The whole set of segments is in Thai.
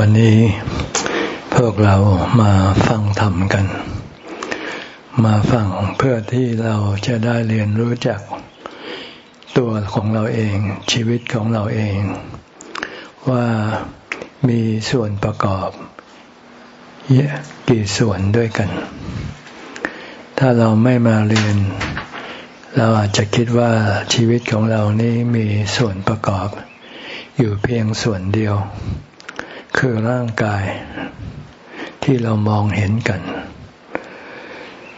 วันนี้พวกเรามาฟังธรรมกัน มาฟังเพื่อที่เราจะได้เรียนรู้จักตัวของเราเองชีวิตของเราเอง ว่ามีส่วนประกอบกี่ส่วนด้วยกัน ถ้าเราไม่มาเรียน เราอาจจะคิดว่าชีวิตของเรานี้มีส่วนประกอบ อยู่เพียงส่วนเดียว คือร่างกายที่เรามองเห็นกัน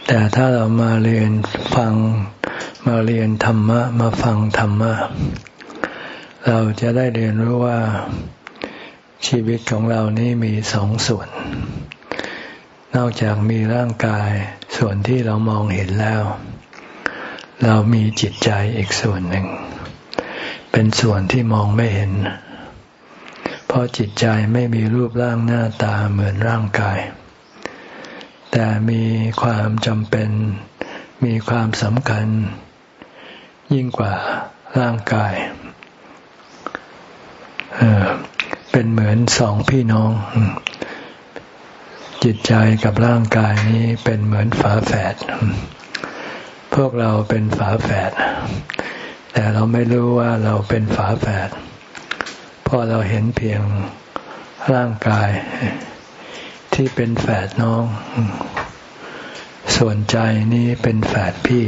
แต่ถ้าเรามาเรียนฟังมาเรียนธรรมะ มาฟังธรรมะ เราจะได้เรียนรู้ว่าชีวิตของเรานี้มีสองส่วน นอกจากมีร่างกายส่วนที่เรามองเห็นแล้ว เรามีจิตใจอีกส่วนหนึ่ง เป็นส่วนที่มองไม่เห็นเพราะจิตใจไม่มีรูปร่างหน้าตาเหมือนร่างกาย แต่มีความจำเป็น มีความสำคัญ ยิ่งกว่าร่างกายเเป็นเหมือนสองพี่น้อง จิตใจกับร่างกายนี้เป็นเหมือนฝาแฝดพวกเราเป็นฝาแฝดแต่เราไม่รู้ว่าเราเป็นฝาแฝดเพราะเราเห็นเพียงร่างกายที่เป็นแฝดน้อง ส่วนใจนี้เป็นแฝดพี่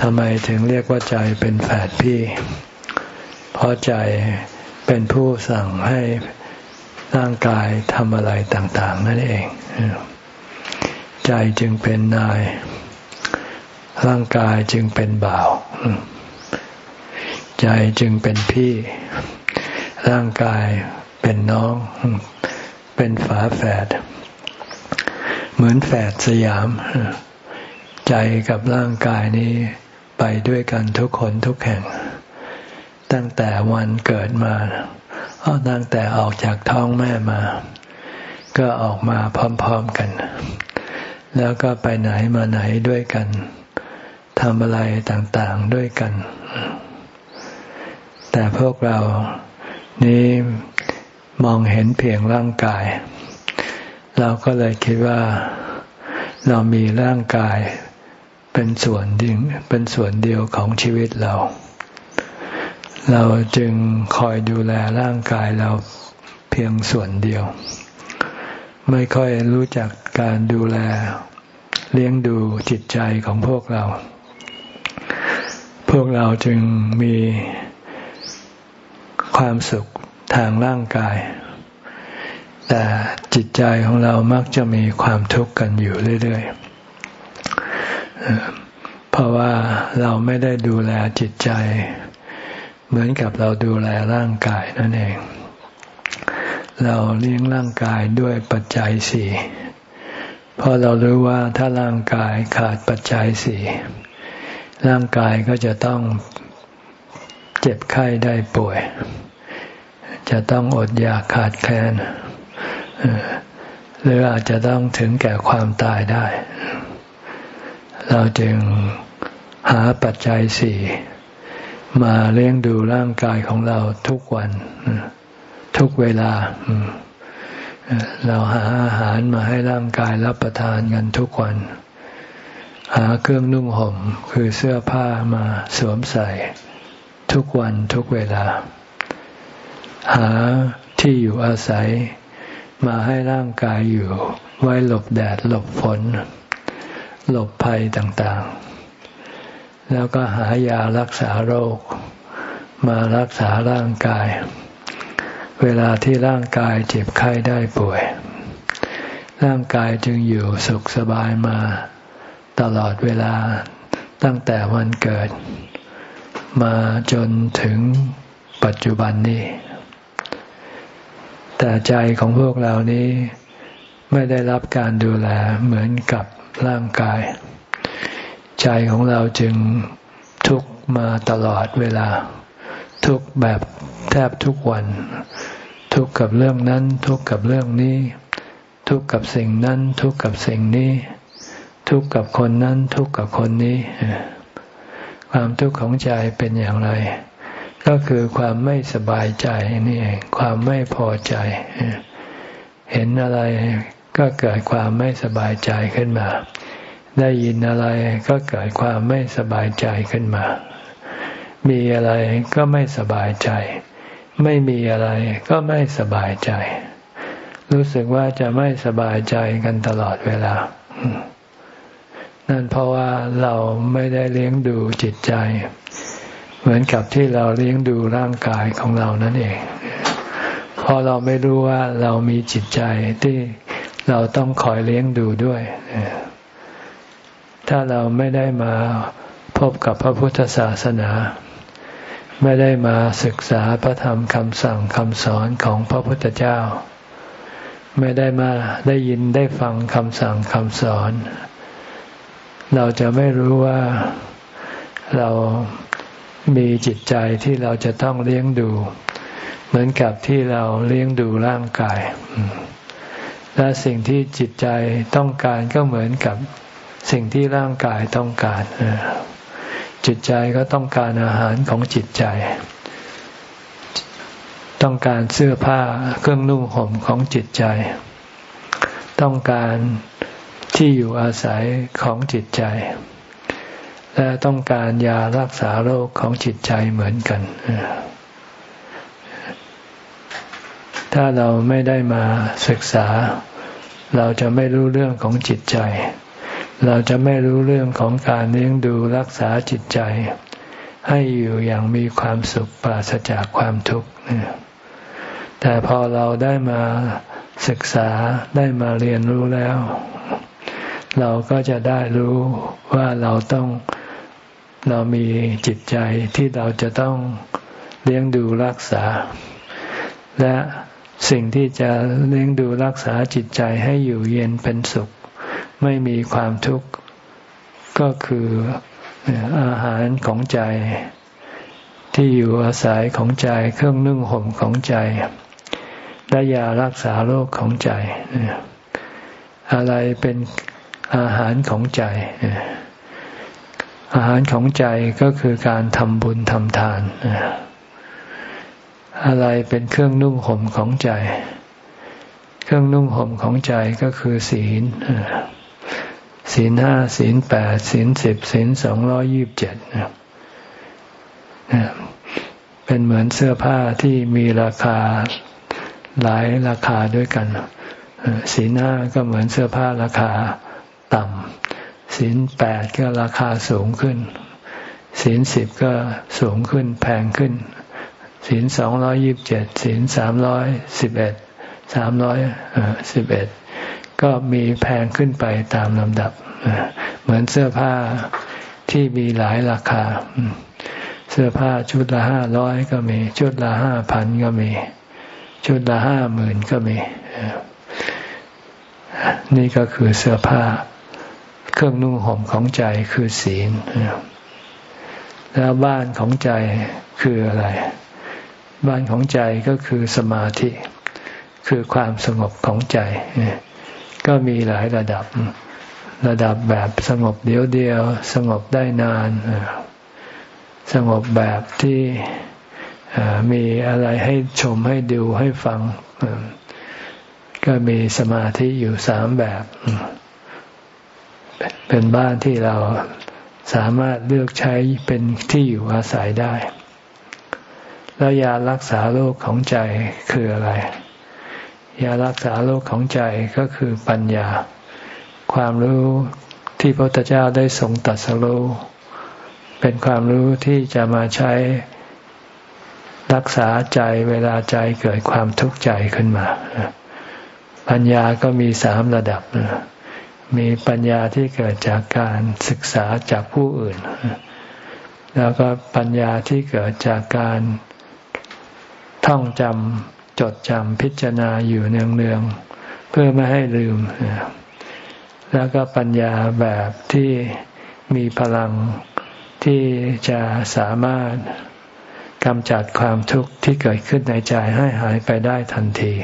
ทำไมถึงเรียกว่าใจเป็นแฝดพี่ เพราะใจเป็นผู้สั่งให้ร่างกายทำอะไรต่าง ๆ นั่นเอง ใจจึงเป็นนาย ร่างกายจึงเป็นบ่าว ใจจึงเป็นพี่ ร่างกายเป็นน้อง เป็นฝาแฝด เหมือนแฝดสยาม ใจกับร่างกายนี้ไปด้วยกันทุกคนทุกแห่ง ตั้งแต่วันเกิดมาตั้งแต่ออกจากท้องแม่มา ก็ออกมาพร้อมๆกัน แล้วก็ไปไหนมาไหนด้วยกันทำอะไรต่างๆด้วยกัน แต่พวกเรานี้มองเห็นเพียงร่างกาย เราก็เลยคิดว่าเรามีร่างกายเป็นส่วนดิ่งเป็นส่วนเดียวของชีวิตเรา เราจึงคอยดูแลร่างกายเราเพียงส่วนเดียว ไม่ค่อยรู้จักการดูแล เลี้ยงดูจิตใจของพวกเรา พวกเราจึงมี ความสุขทางร่างกาย แต่จิตใจของเรามักจะมีความทุกข์กันอยู่เรื่อยๆ เพราะว่าเราไม่ได้ดูแลจิตใจ เหมือนกับเราดูแลร่างกายนั่นเอง เราเลี้ยงร่างกายด้วยปัจจัยสี่เพราะเรารู้ว่าถ้าร่างกายขาดปัจจัยสี่ร่างกายก็จะต้อง เจ็บไข้ได้ป่วย จะต้องอดอยากขาดแคลนหรืออาจจะต้องถึงแก่ความตายได้ เราจึงหาปัจจัยสี่มาเลี้ยงดูร่างกายของเราทุกวัน ทุกเวลา เราหาอาหารมาให้ร่างกายรับประทานกันทุกวัน หาเครื่องนุ่งห่มคือเสื้อผ้ามาสวมใส่ ทุกวันทุกเวลา หาที่อยู่อาศัย มาให้ร่างกายอยู่ ไว้หลบแดดหลบฝน หลบภัยต่างๆ แล้วก็หายารักษาโรค มารักษาร่างกาย เวลาที่ร่างกายเจ็บไข้ได้ป่วย ร่างกายจึงอยู่สุขสบายมา ตลอดเวลาตั้งแต่วันเกิด มาจนถึงปัจจุบันนี้ แต่ใจของพวกเรานี้ไม่ได้รับการดูแลเหมือนกับร่างกาย ใจของเราจึงทุกมาตลอดเวลา ทุกแบบแทบทุกวัน ทุกกับเรื่องนั้น ทุกกับเรื่องนี้ ทุกกับสิ่งนั้น ทุกกับสิ่งนี้ ทุกกับคนนั้น ทุกกับคนนี้ ความทุกข์ของใจเป็นอย่างไร ก็คือความไม่สบายใจนี่เองความไม่พอใจ เห็นอะไรก็เกิดความไม่สบายใจขึ้นมา ได้ยินอะไรก็เกิดความไม่สบายใจขึ้นมา มีอะไรก็ไม่สบายใจ ไม่มีอะไรก็ไม่สบายใจ รู้สึกว่าจะไม่สบายใจกันตลอดเวลา นั่นเพราะว่าเราไม่ได้เลี้ยงดูจิตใจ เหมือนกับที่เราเลี้ยงดูร่างกายของเรานั่นเองพอเราไม่รู้ว่าเรามีจิตใจที่เราต้องคอยเลี้ยงดูด้วย ถ้าเราไม่ได้มาพบกับพระพุทธศาสนา ไม่ได้มาศึกษาพระธรรมคำสั่งคำสอนของพระพุทธเจ้า ไม่ได้มาได้ยินได้ฟังคำสั่งคำสอน เราจะไม่รู้ว่าเรามีจิตใจที่เราจะต้องเลี้ยงดู เหมือนกับที่เราเลี้ยงดูร่างกาย และสิ่งที่จิตใจต้องการก็เหมือนกับสิ่งที่ร่างกายต้องการ จิตใจก็ต้องการอาหารของจิตใจ ต้องการเสื้อผ้าเครื่องนุ่งห่มของจิตใจ ต้องการ ที่อยู่อาศัยของจิตใจ และต้องการยารักษาโรคของจิตใจเหมือนกัน ถ้าเราไม่ได้มาศึกษา เราจะไม่รู้เรื่องของจิตใจ เราจะไม่รู้เรื่องของการเลี้ยงดูรักษาจิตใจ ให้อยู่อย่างมีความสุขปราศจากความทุกข์แต่พอเราได้มาศึกษาได้มาเรียนรู้แล้ว เราก็จะได้รู้ว่าเราต้องเรามีจิตใจที่เราจะต้องเลี้ยงดูรักษา และสิ่งที่จะเลี้ยงดูรักษาจิตใจให้อยู่เย็นเป็นสุข ไม่มีความทุกข์ก็คืออาหารของใจ ที่อยู่อาศัยของใจเครื่องนึ่งห่มของใจและยารักษาโรคของใจ อะไรเป็น อาหารของใจ อาหารของใจก็คือการทำบุญทำทาน อะไรเป็นเครื่องนุ่งห่มของใจ เครื่องนุ่งห่มของใจก็คือศีลศีลห้าศีลแปดศีลสิบศีลสองร้อยี่บเจ็ดเป็นเหมือนเสื้อผ้าที่มีราคาหลายราคาด้วยกันศีลห้าก็เหมือนเสื้อผ้าราคา ต่ำศีลแปดก็ราคาสูงขึ้นศีลสิบก็สูงขึ้นแพงขึ้นศีลสองร้อยยิบเจ็ดศีลสามร้อยสิบเอ็ดสามร้อยสิบเอ็ดก็มีแพงขึ้นไปตามลำดับ เหมือนเสื้อผ้าที่มีหลายราคา เสื้อผ้าชุดละห้าร้อยก็มี ชุดละห้าพันก็มี ชุดละห้าหมื่นก็มี นี่ก็คือเสื้อผ้า เครื่องนุ่งห่มของใจคือศีลแล้วบ้านของใจคืออะไร บ้านของใจก็คือสมาธิ คือความสงบของใจ ก็มีหลายระดับ ระดับแบบสงบเดียวเดียว สงบได้นาน สงบแบบที่มีอะไรให้ชมให้ดูให้ฟัง ก็มีสมาธิอยู่สามแบบ เป็นบ้านที่เราสามารถเลือกใช้เป็นที่อยู่อาศัยได้ แล้วยารักษาโรคของใจคืออะไร ยารักษาโรคของใจก็คือปัญญา ความรู้ที่พระพุทธเจ้าได้ทรงตัดสรู้เป็นความรู้ที่จะมาใช้รักษาใจเวลาใจเกิดความทุกข์ใจขึ้นมา ปัญญาก็มีสามระดับ มีปัญญาที่เกิดจากการศึกษาจากผู้อื่น แล้วก็ปัญญาที่เกิดจากการท่องจำจดจำพิจารณาอยู่เนืองๆเพื่อไม่ให้ลืม แล้วก็ปัญญาแบบที่มีพลังที่จะสามารถกำจัดความทุกข์ที่เกิดขึ้นในใจให้หายไปได้ทันที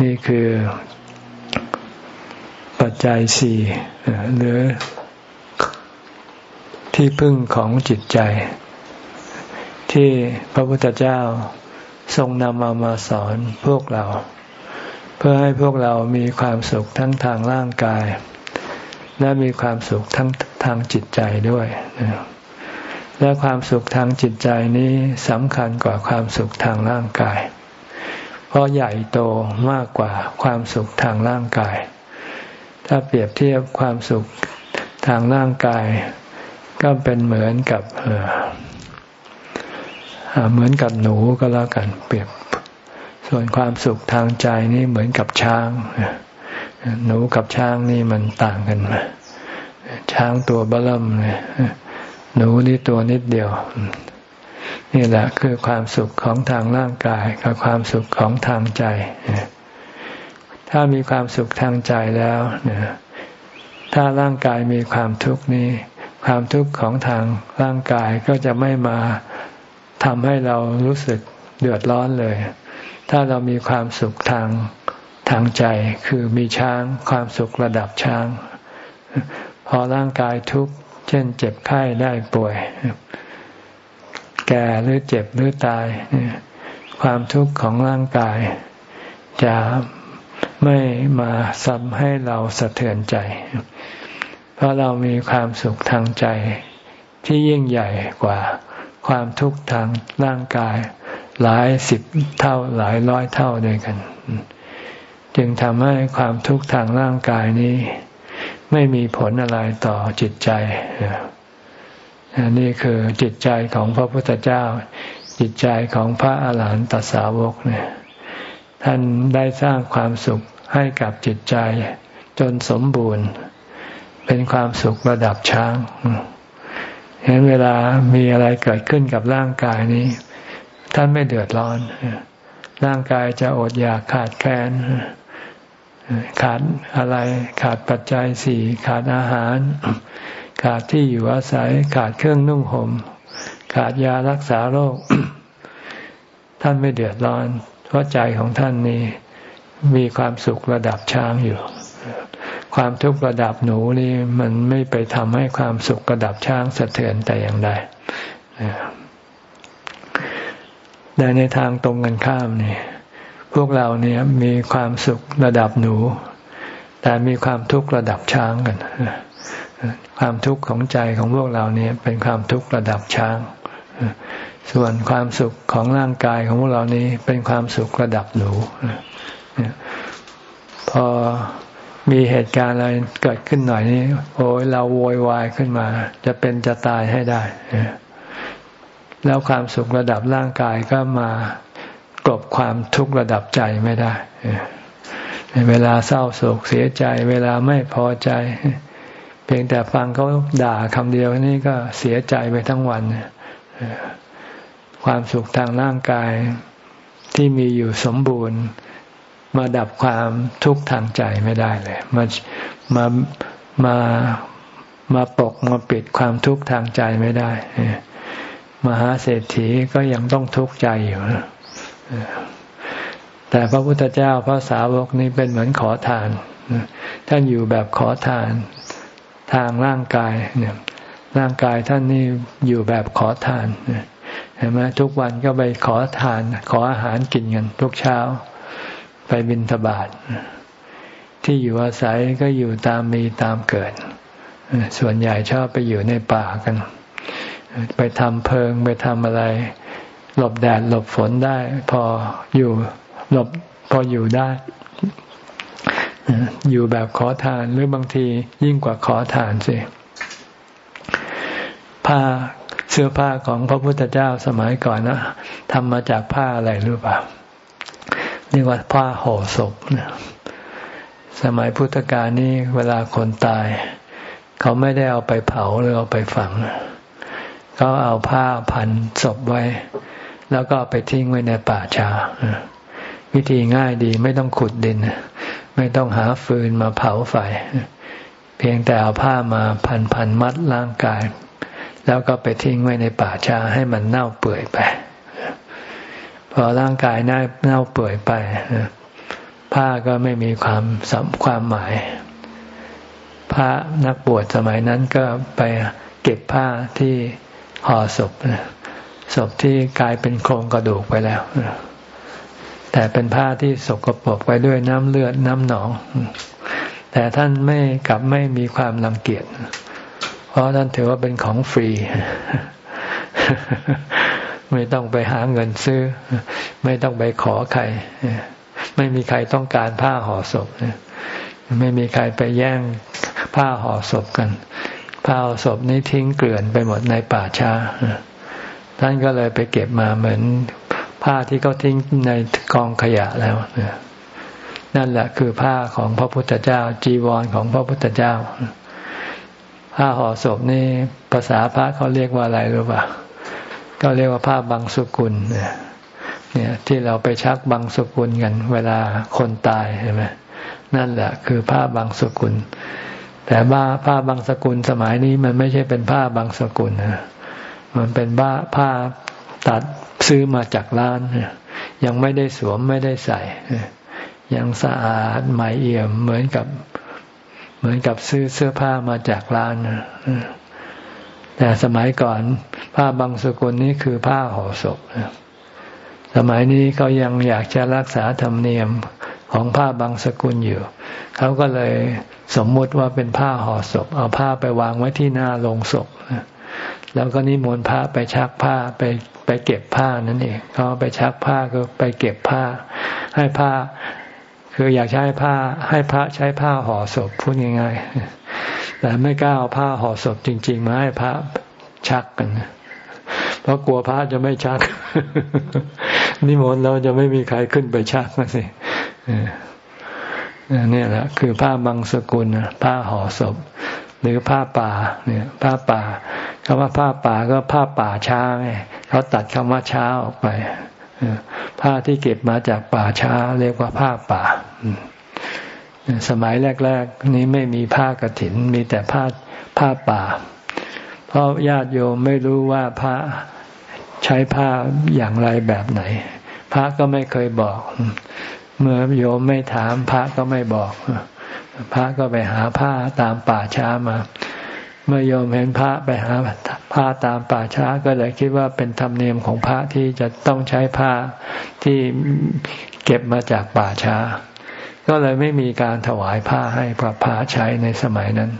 นี่คือ ปัจจัยสี่หรือที่พึ่งของจิตใจ ที่พระพุทธเจ้าทรงนำมามาสอนพวกเรา เพื่อให้พวกเรามีความสุขทั้งทางร่างกาย และมีความสุขทั้งทางจิตใจด้วย และความสุขทางจิตใจนี้สำคัญกว่าความสุขทางร่างกาย เพราะใหญ่โตมากกว่าความสุขทางร่างกาย ถ้าเปรียบเทียบความสุขทางร่างกาย ก็เป็นเหมือนกับเหมือนกับหนูก็แล้วกันเปรียบ ส่วนความสุขทางใจนี่เหมือนกับช้างหนูกับช้างนี่มันต่างกันช้างตัวบล่มหนูนี่ตัวนิดเดียว นี่แหละคือความสุขของทางร่างกาย กับความสุขของทางใจ ถ้ามีความสุขทางใจแล้วถ้าร่างกายมีความทุกข์นี้ ความทุกข์ของทางร่างกายก็จะไม่มาทำให้เรารู้สึกเดือดร้อนเลย ถ้าเรามีความสุขทางทางใจคือมีช้างความสุขระดับช้าง พอร่างกายทุกข์เช่นเจ็บไข้ได้ป่วย แก่หรือเจ็บหรือตาย ความทุกข์ของร่างกายจะ ไม่มาซ้ำให้เราสะเทือนใจ เพราะเรามีความสุขทางใจที่ยิ่งใหญ่กว่าความทุกข์ทางร่างกาย หลายสิบเท่าหลายร้อยเท่าด้วยกัน จึงทำให้ความทุกข์ทางร่างกายนี้ ไม่มีผลอะไรต่อจิตใจนี่คือจิตใจของพระพุทธเจ้า จิตใจของพระอาหารหันตสาวกเนี่ย ท่านได้สร้างความสุขให้กับจิตใจ จนสมบูรณ์ เป็นความสุขระดับช้างเห็นเวลามีอะไรเกิดขึ้นกับร่างกายนี้ ท่านไม่เดือดร้อน ร่างกายจะอดอยากขาดแคลนขาดอะไรขาดปัจจัยสี่ขาดอาหาร ขาดที่อยู่อาศัย ขาดเครื่องนุ่งหม่มขาดยารักษาโรค ท่านไม่เดือดร้อน เพราะใจของท่านนี้มีความสุขระดับช้างอยู่ ความทุกข์ระดับหนูนี่มันไม่ไปทำให้ความสุขระดับช้างสะเทือนแต่อย่างใดแต่ในทางตรงกันข้ามนี่พวกเราเนี่ยมีความสุขระดับหนู แต่มีความทุกข์ระดับช้างกัน ความทุกข์ของใจของพวกเราเนี่ยเป็นความทุกข์ระดับช้าง ส่วนความสุขของร่างกายของพวกเรานี้เป็นความสุขระดับหนูพอมีเหตุการณ์อะไรเกิดขึ้นหน่อยนี้ โอ้ยเราโวยวายขึ้นมา จะเป็นจะตายให้ได้แล้วความสุขระดับร่างกายก็มากลบความทุกข์ระดับใจไม่ได้เวลาเศร้าโศกเสียใจ เวลาไม่พอใจ เพียงแต่ฟังเขาด่าคำเดียวนี่ก็เสียใจไปทั้งวัน ความสุขทางร่างกายที่มีอยู่สมบูรณ์ มาดับความทุกข์ทางใจไม่ได้เลย มามามามาปกมาปิดความทุกข์ทางใจไม่ได้มหาเศรษฐีก็ยังต้องทุกข์ใจอยู่แต่พระพุทธเจ้าพระสาวกนี้เป็นเหมือนขอทานท่านอยู่แบบขอทานทางร่างกายเนี่ยร่างกายท่านนี่อยู่แบบขอทานเห็นไหมทุกวันก็ไปขอทาน ขออาหารกินกันทุกเช้า ไปบินทบาทที่อยู่อาศัยก็อยู่ตามมีตามเกิด ส่วนใหญ่ชอบไปอยู่ในป่ากัน ไปทำเพิงไปทำอะไร หลบแดดหลบฝนได้ พออยู่หลบพออยู่ได้ อยู่แบบขอทานหรือบางทียิ่งกว่าขอทานสิผ้า เสื้อผ้าของพระพุทธเจ้าสมัยก่อนนะทำมาจากผ้าอะไรรู้ป่าเรียกว่าผ้าห่อศพนะสมัยพุทธกาลนี่เวลาคนตาย เขาไม่ได้เอาไปเผาหรือเอาไปฝังเขาเอาผ้าพันศพไว้ แล้วก็ไปทิ้งไว้ในป่าช้าวิธีง่ายดีไม่ต้องขุดดิน ไม่ต้องหาฟืนมาเผาไฟเพียงแต่เอาผ้ามาพันพันมัดร่างกาย แล้วก็ไปทิ้งไว้ในป่าช้าให้มันเน่าเปื่อยไป พอร่างกายเน่าเปื่อยไปผ้าก็ไม่มีความสำความหมาย พระนักบวชสมัยนั้นก็ไปเก็บผ้าที่ห่อศพศพที่กลายเป็นโครงกระดูกไปแล้วแต่เป็นผ้าที่สกปรกไปด้วยน้ำเลือดน้ำหนอง แต่ท่านไม่กลับไม่มีความรังเกียจ เพราะท่านถือว่าเป็นของฟรี ไม่ต้องไปหาเงินซื้อ ไม่ต้องไปขอใคร ไม่มีใครต้องการผ้าห่อศพไม่มีใครไปแย่งผ้าห่อศพกัน ผ้าห่อศพนี้ทิ้งเกลื่อนไปหมดในป่าช้าท่านก็เลยไปเก็บมาเหมือนผ้าที่เขาทิ้งในกองขยะแล้วนั่นแหละคือผ้าของพระพุทธเจ้า จีวรของพระพุทธเจ้า ผ้าห่อศพนี่ภาษาพระเขาเรียกว่าอะไรรู้ป่ะก็เรียกว่าผ้าบางสุกุลเนี่ยที่เราไปชักบางสุกุลกัน เวลาคนตายใช่ไหมนั่นแหละคือผ้าบางสกุล แต่ผ้าผ้าบางสกุลสมัยนี้มันไม่ใช่เป็นผ้าบางสกุลนะมันเป็นผ้าผ้าตัดซื้อมาจากร้าน ยังไม่ได้สวมไม่ได้ใส่ ยังสะอาดใหม่เอี่ยมเหมือนกับ เหมือนกับซื้อเสื้อผ้ามาจากร้านแต่สมัยก่อนผ้าบางสกุลนี้คือผ้าห่อศพสมัยนี้เขายังอยากจะรักษาธรรมเนียมของผ้าบางสกุลอยู่ เขาก็เลยสมมุติว่าเป็นผ้าห่อศพ เอาผ้าไปวางไว้ที่หน้าโลงศพแล้วก็นิมนต์พระไปชักผ้าไปไปเก็บผ้านั่นเองเขาไปชักผ้าก็ไปเก็บผ้า ให้ผ้า คืออยากใช้ผ้าให้พระใช้ผ้าห่อศพพูดง่ายๆแต่ไม่กล้าเอาผ้าห่อศพจริง ๆ มาให้พระชักกัน เพราะกลัวพระจะไม่ชัก นิมนต์เราจะไม่มีใครขึ้นไปชักนะสินี่แหละ คือผ้าบางสกุลผ้าห่อศพ หรือผ้าป่า เนี่ย ผ้าป่าคำว่าผ้าป่าก็ผ้าป่าช้าไงเขาตัดคำว่าช้าออกไปผ้าที่เก็บมาจากป่าช้า เรียกว่าผ้าป่า สมัยแรก ๆ นี้ไม่มีผ้ากรถิน มีแต่ผ้าผ้าป่า เพราะญาติโยมไม่รู้ว่าพระใช้ผ้าอย่างไรแบบไหน พระก็ไม่เคยบอก เมื่อโยมไม่ถามพระก็ไม่บอก พระก็ไปหาผ้าตามป่าช้ามา เมื่อโยมเห็นพระไปหาผ้าตามป่าช้าก็เลยคิดว่าเป็นธรรมเนียมของพระที่จะต้องใช้ผ้าที่เก็บมาจากป่าช้า ก็เลยไม่มีการถวายผ้าให้พระพระใช้ในสมัยนั้น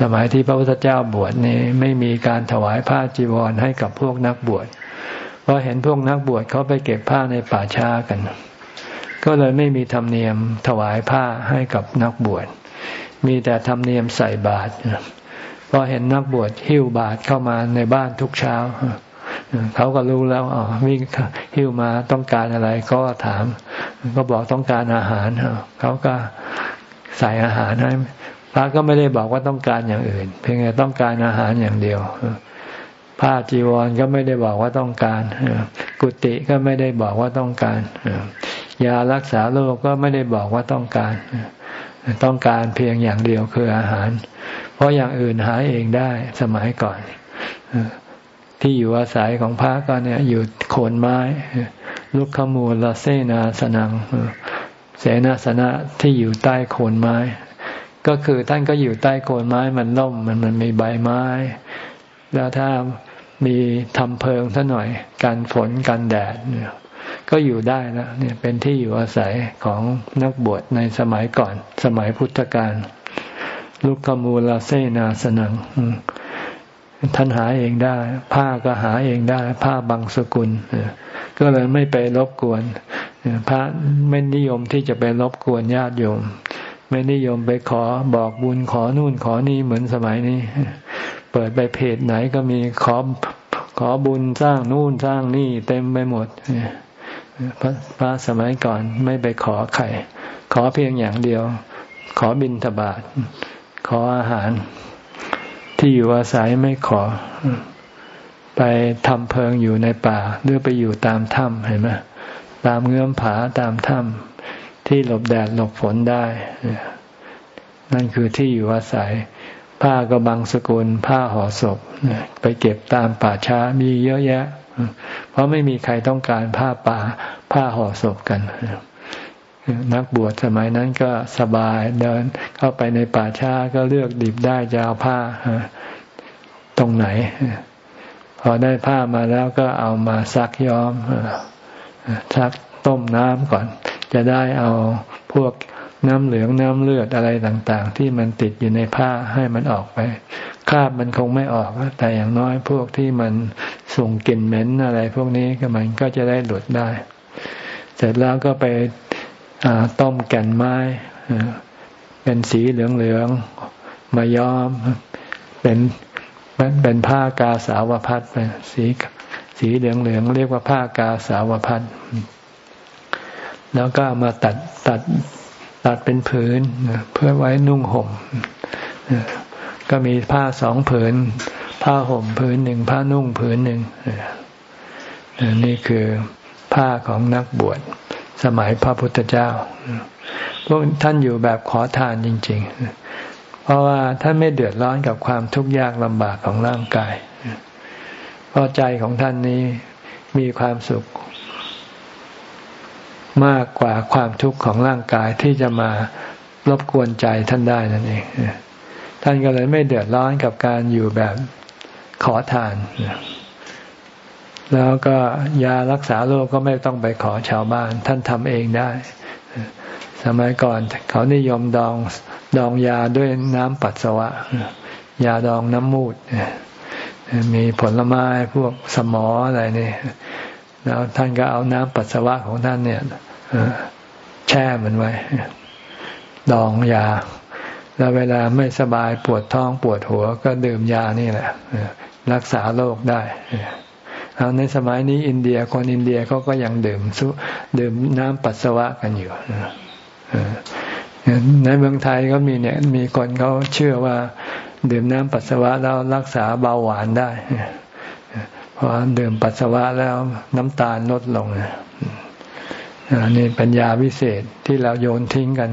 สมัยที่พระพุทธเจ้าบวชนี่ไม่มีการถวายผ้าจีวรให้กับพวกนักบวชเพราะเห็นพวกนักบวชเขาไปเก็บผ้าในป่าช้ากัน ก็เลยไม่มีธรรมเนียมถวายผ้าให้กับนักบวช มีแต่ธรรมเนียมใส่บาตรพอเห็นนักบวชหิ้วบาตรเข้ามาในบ้านทุกเช้า เขาก็รู้แล้วอ๋อวิ่งหิ้วมาต้องการอะไรก็ถาม ก็บอกต้องการอาหารเขาก็ใส่อาหารให้พระก็ไม่ได้บอกว่าต้องการอย่างอื่น เพียงแต่ต้องการอาหารอย่างเดียวผ้าจีวรก็ไม่ได้บอกว่าต้องการกุฏิก็ไม่ได้บอกว่าต้องการยารักษาโรคก็ไม่ได้บอกว่าต้องการต้องการเพียงอย่างเดียวคืออาหาร เพราะอย่างอื่นหาเองได้สมัยก่อน ที่อยู่อาศัยของพระก็เนี่ยอยู่โคนไม้ ลุกขมูลเสนาสนัง เสนาสนะที่อยู่ใต้โคนไม้ ก็คือท่านก็อยู่ใต้โคนไม้มันล่มมันมันมีใบไม้ แล้วถ้ามีทำเพลิงท่าหน่อยกันฝนกันแดดเนี่ยก็อยู่ได้แล้วเนี่ยเป็นที่อยู่อาศัยของนักบวชในสมัยก่อน สมัยพุทธกาลลุกขมูลาเซนาสนัง ท่านหาเองได้ ผ้าก็หาเองได้ ผ้าบางสกุลก็เลยไม่ไปรบกวนพระไม่นิยมที่จะไปรบกวนญาติโยม ไม่นิยมไปขอบอกบุญขอนู่นขอนี่เหมือนสมัยนี้ เปิดไปเพจไหนก็มีขอขอบุญสร้างนู่นสร้างนี่เต็มไปหมดพระพระสมัยก่อนไม่ไปขอใครขอเพียงอย่างเดียว ขอบินทบาทขออาหาร ที่อยู่อาศัยไม่ขอ ไปทำเพิงอยู่ในป่าหรือไปอยู่ตามถ้ำเห็นไหมตามเงื่อมผาตามถ้ำที่หลบแดดหลบฝนได้ นั่นคือที่อยู่อาศัย ผ้าก็บางสกุล ผ้าห่อศพไปเก็บตามป่าช้ามีเยอะแยะ เพราะไม่มีใครต้องการผ้าป่าผ้าห่อศพกัน นักบวชสมัยนั้นก็สบายเดินเข้าไปในป่าช้าก็เลือกดิบได้จะเอาผ้าตรงไหน พอได้ผ้ามาแล้วก็เอามาซักย้อมซักต้มน้ำก่อน จะได้เอาพวกน้ำเหลืองน้ำเลือดอะไรต่างๆ ที่มันติดอยู่ในผ้าให้มันออกไปคราบมันคงไม่ออก แต่อย่างน้อยพวกที่มันส่งกลิ่นเหม็นอะไร พวกนี้ก็มันก็จะได้หลุดได้ เสร็จแล้วก็ไป ต้มแก่นไม้เป็นสีเหลืองๆมาย้อม เป็นเป็นผ้ากาสาวพัดเป็นสีสีเหลืองๆเรียกว่าผ้ากาสาวพัดแล้วก็มาตัดตัดตัดเป็นผืนเพื่อไว้นุ่งห่มก็มีผ้าสองผืน ผ้าห่มผืนหนึ่งผ้านุ่งผืนหนึ่งนี่คือผ้าของนักบวช สมัยพระพุทธเจ้า พวกท่านอยู่แบบขอทานจริง ๆ เพราะว่าท่านไม่เดือดร้อนกับความทุกข์ยากลำบากของร่างกาย เพราะใจของท่านนี้มีความสุข มากกว่าความทุกข์ของร่างกายที่จะมารบกวนใจท่านได้นั่นเอง ท่านก็เลยไม่เดือดร้อนกับการอยู่แบบขอทาน แล้วก็ยารักษาโรคก็ไม่ต้องไปขอชาวบ้าน ท่านทำเองได้ สมัยก่อนเขานิยมดองดองยาด้วยน้ำปัสสาวะ ยาดองน้ำมูด มีผลไม้พวกสมออะไรนี่แล้วท่านก็เอาน้ำปัสสาวะของท่านเนี่ยแช่มันไว้ ดองยา แล้วเวลาไม่สบายปวดท้องปวดหัวก็ดื่มยานี่แหละ รักษาโรคได้ ในสมัยนี้อินเดียคนอินเดียเขาก็ยังดื่มซุดื่มน้ำปัสสาวะกันอยู่ในเมืองไทยก็มีเนี่ยมีคนเขาเชื่อว่า ดื่มน้ำปัสสาวะแล้วรักษาเบาหวานได้เพราะดื่มปัสสาวะแล้วน้ำตาลลดลงนี่เป็นยาวิเศษที่เราโยนทิ้งกัน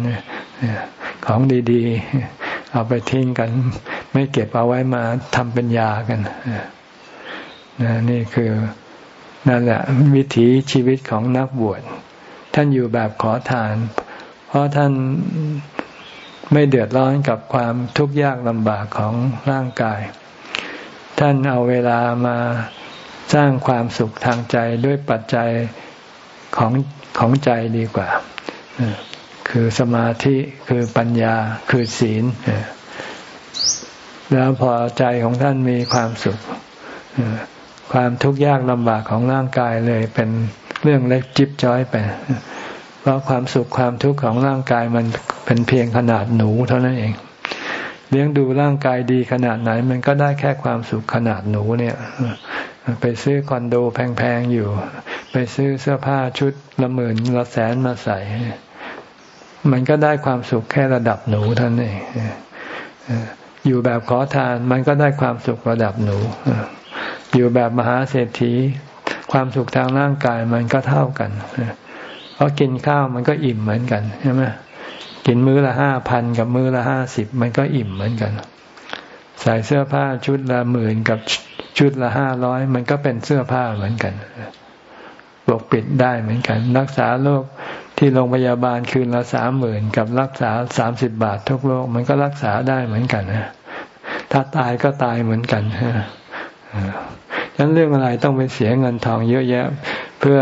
ของดีๆ เอาไปทิ้งกัน ไม่เก็บเอาไว้มาทำเป็นยากัน นี่คือนั่นแหละวิถีชีวิตของนักบวช ท่านอยู่แบบขอทาน เพราะท่านไม่เดือดร้อนกับความทุกข์ยากลำบากของร่างกาย ท่านเอาเวลามาสร้างความสุขทางใจด้วยปัจจัยของของใจดีกว่า คือสมาธิคือปัญญาคือศีล แล้วพอใจของท่านมีความสุข ความทุกข์ยากลำบากของร่างกายเลยเป็นเรื่องเล็กจิ๊บจ้อยไป เพราะความสุขความทุกข์ของร่างกายมันเป็นเพียงขนาดหนูเท่านั้นเอง เลี้ยงดูร่างกายดีขนาดไหน มันก็ได้แค่ความสุขขนาดหนูเนี่ย ไปซื้อคอนโดแพงๆอยู่ ไปซื้อเสื้อผ้าชุดละหมื่นละแสนมาใส่ มันก็ได้ความสุขแค่ระดับหนูเท่านั้นเองอยู่แบบขอทานมันก็ได้ความสุขระดับหนู อยู่แบบมหาเศรษฐี ความสุขทางร่างกายมันก็เท่ากันเพราะกินข้าวมันก็อิ่มเหมือนกันใช่ไหมกินมื้อละห้าพันกับมื้อละห้าสิบมันก็อิ่มเหมือนกัน ใส่เสื้อผ้าชุดละหมื่นกับชุดละห้าร้อยมันก็เป็นเสื้อผ้าเหมือนกันปกปิดได้เหมือนกัน รักษาโรคที่โรงพยาบาลคืนละสามหมื่นกับรักษาสามสิบบาททุกโรคมันก็รักษาได้เหมือนกันนะถ้าตายก็ตายเหมือนกันฉะ นั้นเรื่องอะไรต้องไปเสียเงินทองเยอะแยะ เพื่อ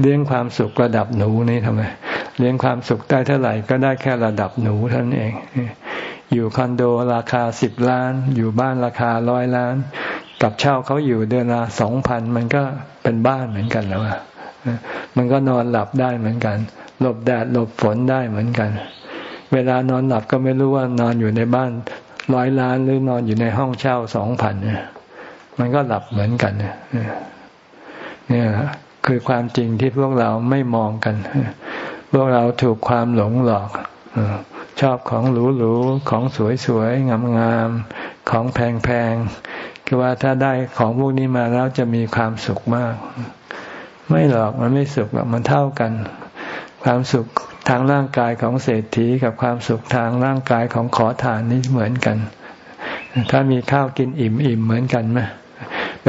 เลี้ยงความสุขระดับหนูนี่ทำไมเลี้ยงความสุขได้เท่าไหร่ก็ได้แค่ระดับหนูเท่านั้นเอง อยู่คอนโดราคาสิบล้าน อยู่บ้านราคาร้อยล้าน กับเช่าเขาอยู่เดือนละสองพันมันก็เป็นบ้านเหมือนกันแล้วอะมันก็นอนหลับได้เหมือนกันหลบแดดหลบฝนได้เหมือนกัน เวลานอนหลับก็ไม่รู้ว่านอนอยู่ในบ้านร้อยล้านหรือนอนอยู่ในห้องเช่าสองพันเนี่ย มันก็หลับเหมือนกันเนี่ยคือความจริงที่พวกเราไม่มองกัน พวกเราถูกความหลงหลอกชอบของหรูๆ ของสวยๆ งามๆ ของแพงๆคือว่าถ้าได้ของพวกนี้มาแล้วจะมีความสุขมาก ไม่หรอกมันไม่สุขหรอกมันเท่ากัน ความสุขทางร่างกายของเศรษฐีกับความสุขทางร่างกายของขอทานนี่เหมือนกัน ถ้ามีข้าวกินอิ่มอิ่มเหมือนกันไหม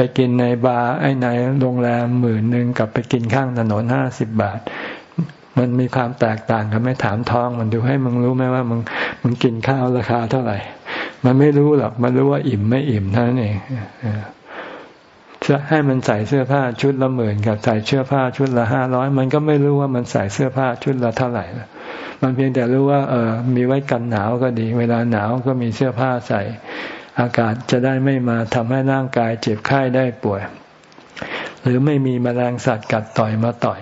ไปกินในบาร์ไอ้ในโรงแรมหมื่นหนึ่งกับไปกินข้างถนนห้าสิบบาท มันมีความแตกต่างกันไม่ถามทองมันดูให้มึงรู้ไหมว่ามึงมึงกินข้าวราคาเท่าไหร่ มันไม่รู้หรอกมันรู้ว่าอิ่มไม่อิ่มเท่านั้นเองให้มันใส่เสื้อผ้าชุดละหมื่นกับใส่เสื้อผ้าชุดละห้าร้อยมันก็ไม่รู้ว่ามันใส่เสื้อผ้าชุดละเท่าไหร่มันเพียงแต่รู้ว่า เออมีไว้กันหนาวก็ดี เวลาหนาวก็มีเสื้อผ้าใส่ อากาศจะได้ไม่มาทำให้ร่างกายเจ็บไข้ได้ป่วย หรือไม่มีมแมลงสัตว์กัดต่อยมาต่อย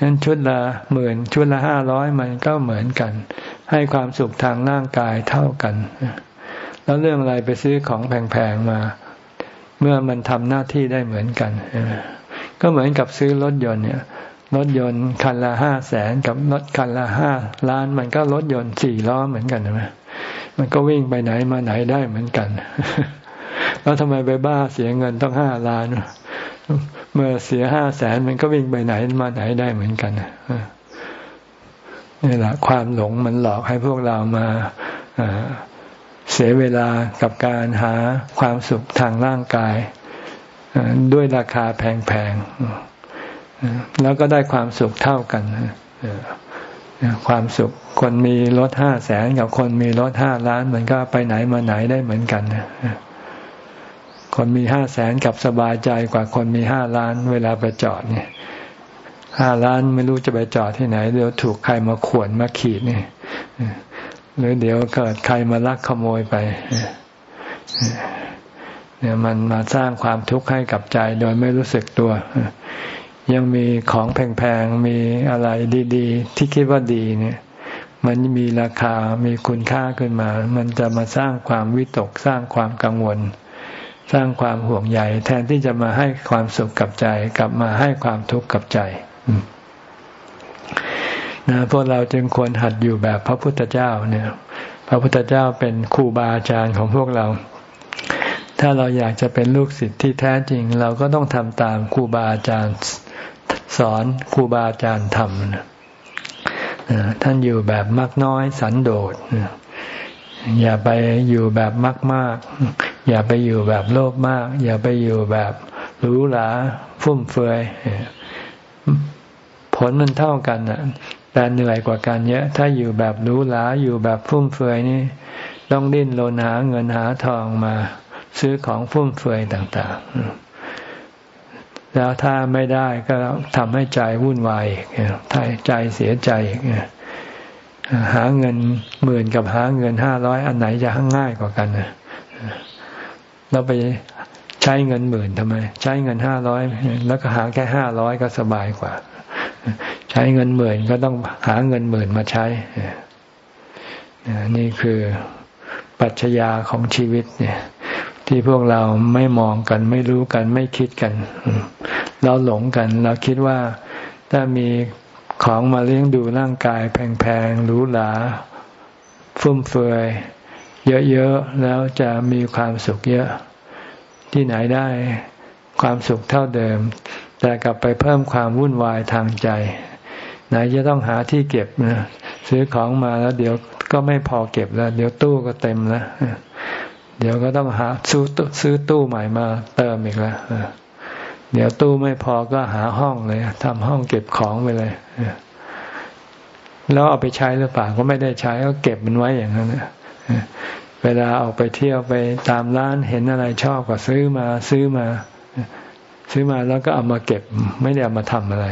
นั้นชุดละหมื่นชุดละห้าร้อยมันก็เหมือนกัน ให้ความสุขทางร่างกายเท่ากัน แล้วเรื่องอะไรไปซื้อของแพงๆมา เมื่อมันทำหน้าที่ได้เหมือนกัน ก็เหมือนกับซื้อรถยนต์เนี่ยรถยนต์คันละห้าแสนกับรถคันละห้าล้านมันก็รถยนต์สี่ล้อเหมือนกันใช่ไหม มันก็วิ่งไปไหนมาไหนได้เหมือนกัน แล้วทำไมไปบ้าเสียเงินต้องห้าล้าน เมื่อเสียห้าแสนมันก็วิ่งไปไหนมาไหนได้เหมือนกันนี่แหละความหลงมันหลอกให้พวกเรามาเสียเวลากับการหาความสุขทางร่างกายด้วยราคาแพงๆแล้วก็ได้ความสุขเท่ากัน ความสุขคนมีรถห้าแสนกับคนมีรถห้าล้านมันก็ไปไหนมาไหนได้เหมือนกันคนมีห้าแสนกับสบายใจกว่าคนมีห้าล้านเวลาไปจอดเนี่ยห้าล้านไม่รู้จะไปจอดที่ไหน เดี๋ยวถูกใครมาขวนมาขีดนี่หรือเดี๋ยวเกิดใครมาลักขโมยไปเนี่ยมันมาสร้างความทุกข์ให้กับใจโดยไม่รู้สึกตัว ยังมีของแพงๆ มีอะไรดีๆ ที่คิดว่าดีเนี่ย มันมีราคา มีคุณค่าขึ้นมา มันจะมาสร้างความวิตก สร้างความกังวล สร้างความห่วงใยแทนที่จะมาให้ความสุขกับใจ กลับมาให้ความทุกข์กับใจนะพวกเราจึงควรหัดอยู่แบบพระพุทธเจ้าเนี่ย พระพุทธเจ้าเป็นครูบาอาจารย์ของพวกเรา ถ้าเราอยากจะเป็นลูกศิษย์ที่แท้จริง เราก็ต้องทำตามครูบาอาจารย์ สอนครูบาอาจารย์ทำท่านอยู่แบบมักน้อยสันโดษอย่าไปอยู่แบบมากมากอย่าไปอยู่แบบโลภมาก อย่าไปอยู่แบบหรูหราฟุ่มเฟือยผลมันเท่ากันนะแต่เหนื่อยกว่ากันเยอะถ้าอยู่แบบหรูหราอยู่แบบฟุ่มเฟือยนี่ ต้องดิ้นรนหาเงินหาทองมา ซื้อของฟุ่มเฟือยต่าง ๆ แล้วถ้าไม่ได้ก็ทำให้ใจวุ่นวายอีกใจเสียใจหาเงินหมื่นกับหาเงินห้าร้อยอันไหนจะง่ายกว่ากันนะเราไปใช้เงินหมื่นทำไม ใช้เงินห้าร้อยแล้วก็หาแค่ห้าร้อยก็สบายกว่า ใช้เงินหมื่นก็ต้องหาเงินหมื่นมาใช้นี่คือปัจจยาของชีวิตเนี่ย ที่พวกเราไม่มองกัน ไม่รู้กัน ไม่คิดกัน เราหลงกัน เราคิดว่าถ้ามีของมาเลี้ยงดูร่างกาย แพงๆหรูหราฟุ่มเฟือยเยอะๆแล้วจะมีความสุขเยอะ ที่ไหนได้ความสุขเท่าเดิม แต่กลับไปเพิ่มความวุ่นวายทางใจ ไหนจะต้องหาที่เก็บนะซื้อของมาแล้วเดี๋ยวก็ไม่พอเก็บแล้ว เดี๋ยวตู้ก็เต็มแล้ว เดี๋ยวก็ต้องหาซื้อซื้อตู้ใหม่มาเติมอีกแล้วเดี๋ยวตู้ไม่พอก็หาห้องเลยทำห้องเก็บของไปเลยแล้วเอาไปใช้หรือเปล่าก็ไม่ได้ใช้ก็เก็บมันไว้อย่างนั้นเวลาออกไปเที่ยวไปตามร้านเห็นอะไรชอบก็ซื้อมาซื้อมา ซื้อมาแล้วก็เอามาเก็บไม่ได้เอามาทำอะไร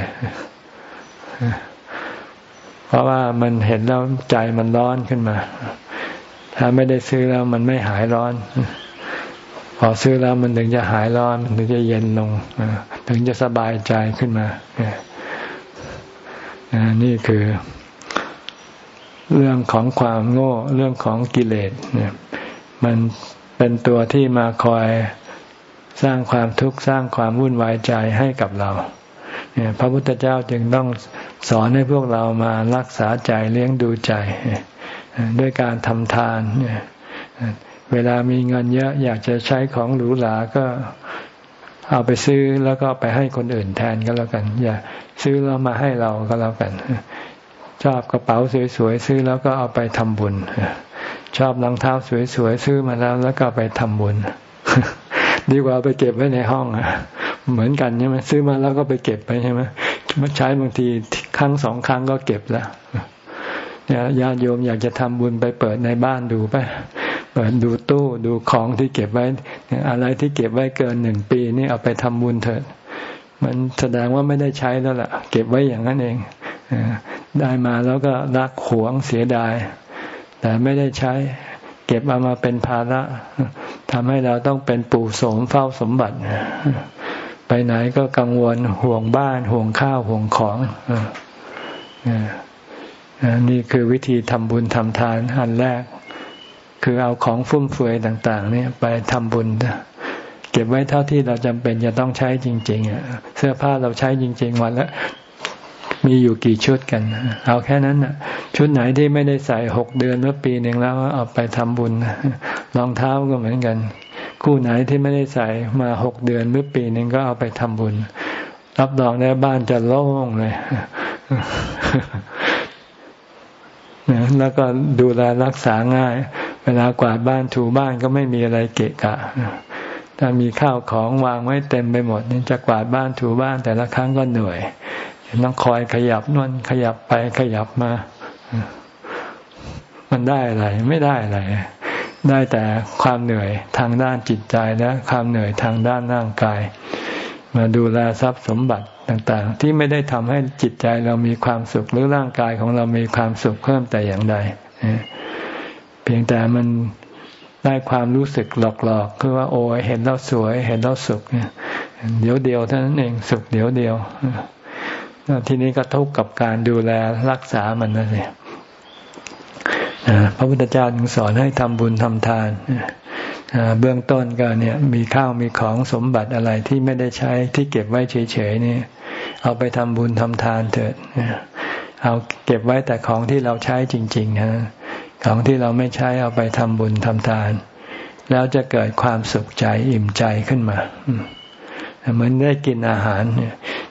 เพราะว่ามันเห็นแล้วใจมันร้อนขึ้นมา ถ้าไม่ได้ซื้อแล้วมันไม่หายร้อน พอซื้อแล้วมันถึงจะหายร้อน มันถึงจะเย็นลงถึงจะสบายใจขึ้นมานี่คือ เรื่องของความโง่เรื่องของกิเลสเนี่ยมันเป็นตัวที่มาคอยสร้างความทุกข์สร้างความวุ่นวายใจให้กับเราเนี่ยพระพุทธเจ้าจึงต้องสอนให้พวกเรามารักษาใจเลี้ยงดูใจ ด้วยการทำทานเวลามีเงินเยอะอยากจะใช้ของหรูหราก็เอาไปซื้อแล้วก็ไปให้คนอื่นแทนก็แล้วกัน อย่าซื้อแล้วมาให้เราก็แล้วกัน ชอบกระเป๋าสวยๆซื้อแล้วก็เอาไปทำบุญ ชอบรองเท้าสวยๆซื้อมาแล้ว แล้วก็ไปทำบุญ ดีกว่าไปเก็บไว้ในห้องอะเหมือนกันใช่ไหมซื้อมาแล้วก็ไปเก็บไปใช่ไหมมาใช้บางทีครั้งสองครั้งก็เก็บแล้ว ญาติโยมอยากจะทำบุญไปเปิดในบ้านดูไปเปิดดูตู้ดูของที่เก็บไว้ อะไรที่เก็บไว้เกินหนึ่งปีนี่เอาไปทำบุญเถิดมันแสดงว่าไม่ได้ใช้แล้วล่ะ เก็บไว้อย่างนั้นเองได้มาแล้วก็รักหวงเสียดาย แต่ไม่ได้ใช้ เก็บเอามาเป็นภาระทำให้เราต้องเป็นปู่โสมเฝ้าสมบัติ ไปไหนก็กังวลห่วงบ้านห่วงข้าวห่วงของ นี่คือวิธีทำบุญทำทานอันแรก คือเอาของฟุ่มเฟือยต่างๆเนี่ยไปทำบุญ เก็บไว้เท่าที่เราจำเป็นจะต้องใช้จริงๆเสื้อผ้าเราใช้จริง ๆ วันละมีอยู่กี่ชุดกัน เอาแค่นั้นนะชุดไหนที่ไม่ได้ใส่หกเดือนหรือปีหนึ่งแล้วเอาไปทำบุญรองเท้าก็เหมือนกัน คู่ไหนที่ไม่ได้ใส่มาหกเดือนหรือปีหนึ่งก็เอาไปทำบุญ รับรองได้บ้านจะโล่งเลย แล้วก็ดูแลรักษาง่าย เวลากวาดบ้านถูบ้านก็ไม่มีอะไรเกะกะถ้ามีข้าวของวางไว้เต็มไปหมดนี่จะกวาดบ้านถูบ้านแต่ละครั้งก็เหนื่อยต้องคอยขยับน่นขยับไปขยับมา มันได้อะไร ไม่ได้อะไร ได้แต่ความเหนื่อยทางด้านจิตใจและความเหนื่อยทางด้านร่างกาย มาดูแลทรัพย์สมบัติ ต่างๆ ที่ไม่ได้ทำให้จิตใจเรามีความสุขหรือร่างกายของเรามีความสุขเพิ่มแต่อย่างใดเพียงแต่มันได้ความรู้สึกหลอกๆ คือว่าโอ้เห็นเราสวย เห็นเราสุขเนี่ยเดี๋ยวเดียวเท่านั้นเองสุขเดี๋ยวเดียวทีนี้ก็ทุกข์กับการดูแลรักษามันนั่นเองพระพุทธเจ้าถึงสอนให้ทำบุญทำทานเบื้องต้นก็เนี่ยมีข้าวมีของสมบัติอะไรที่ไม่ได้ใช้ที่เก็บไว้เฉยๆนี่ เอาไปทำบุญทำทานเถิดเอาเก็บไว้แต่ของที่เราใช้จริงๆนะของที่เราไม่ใช้เอาไปทำบุญทำทาน แล้วจะเกิดความสุขใจอิ่มใจขึ้นมาเหมือนได้กินอาหาร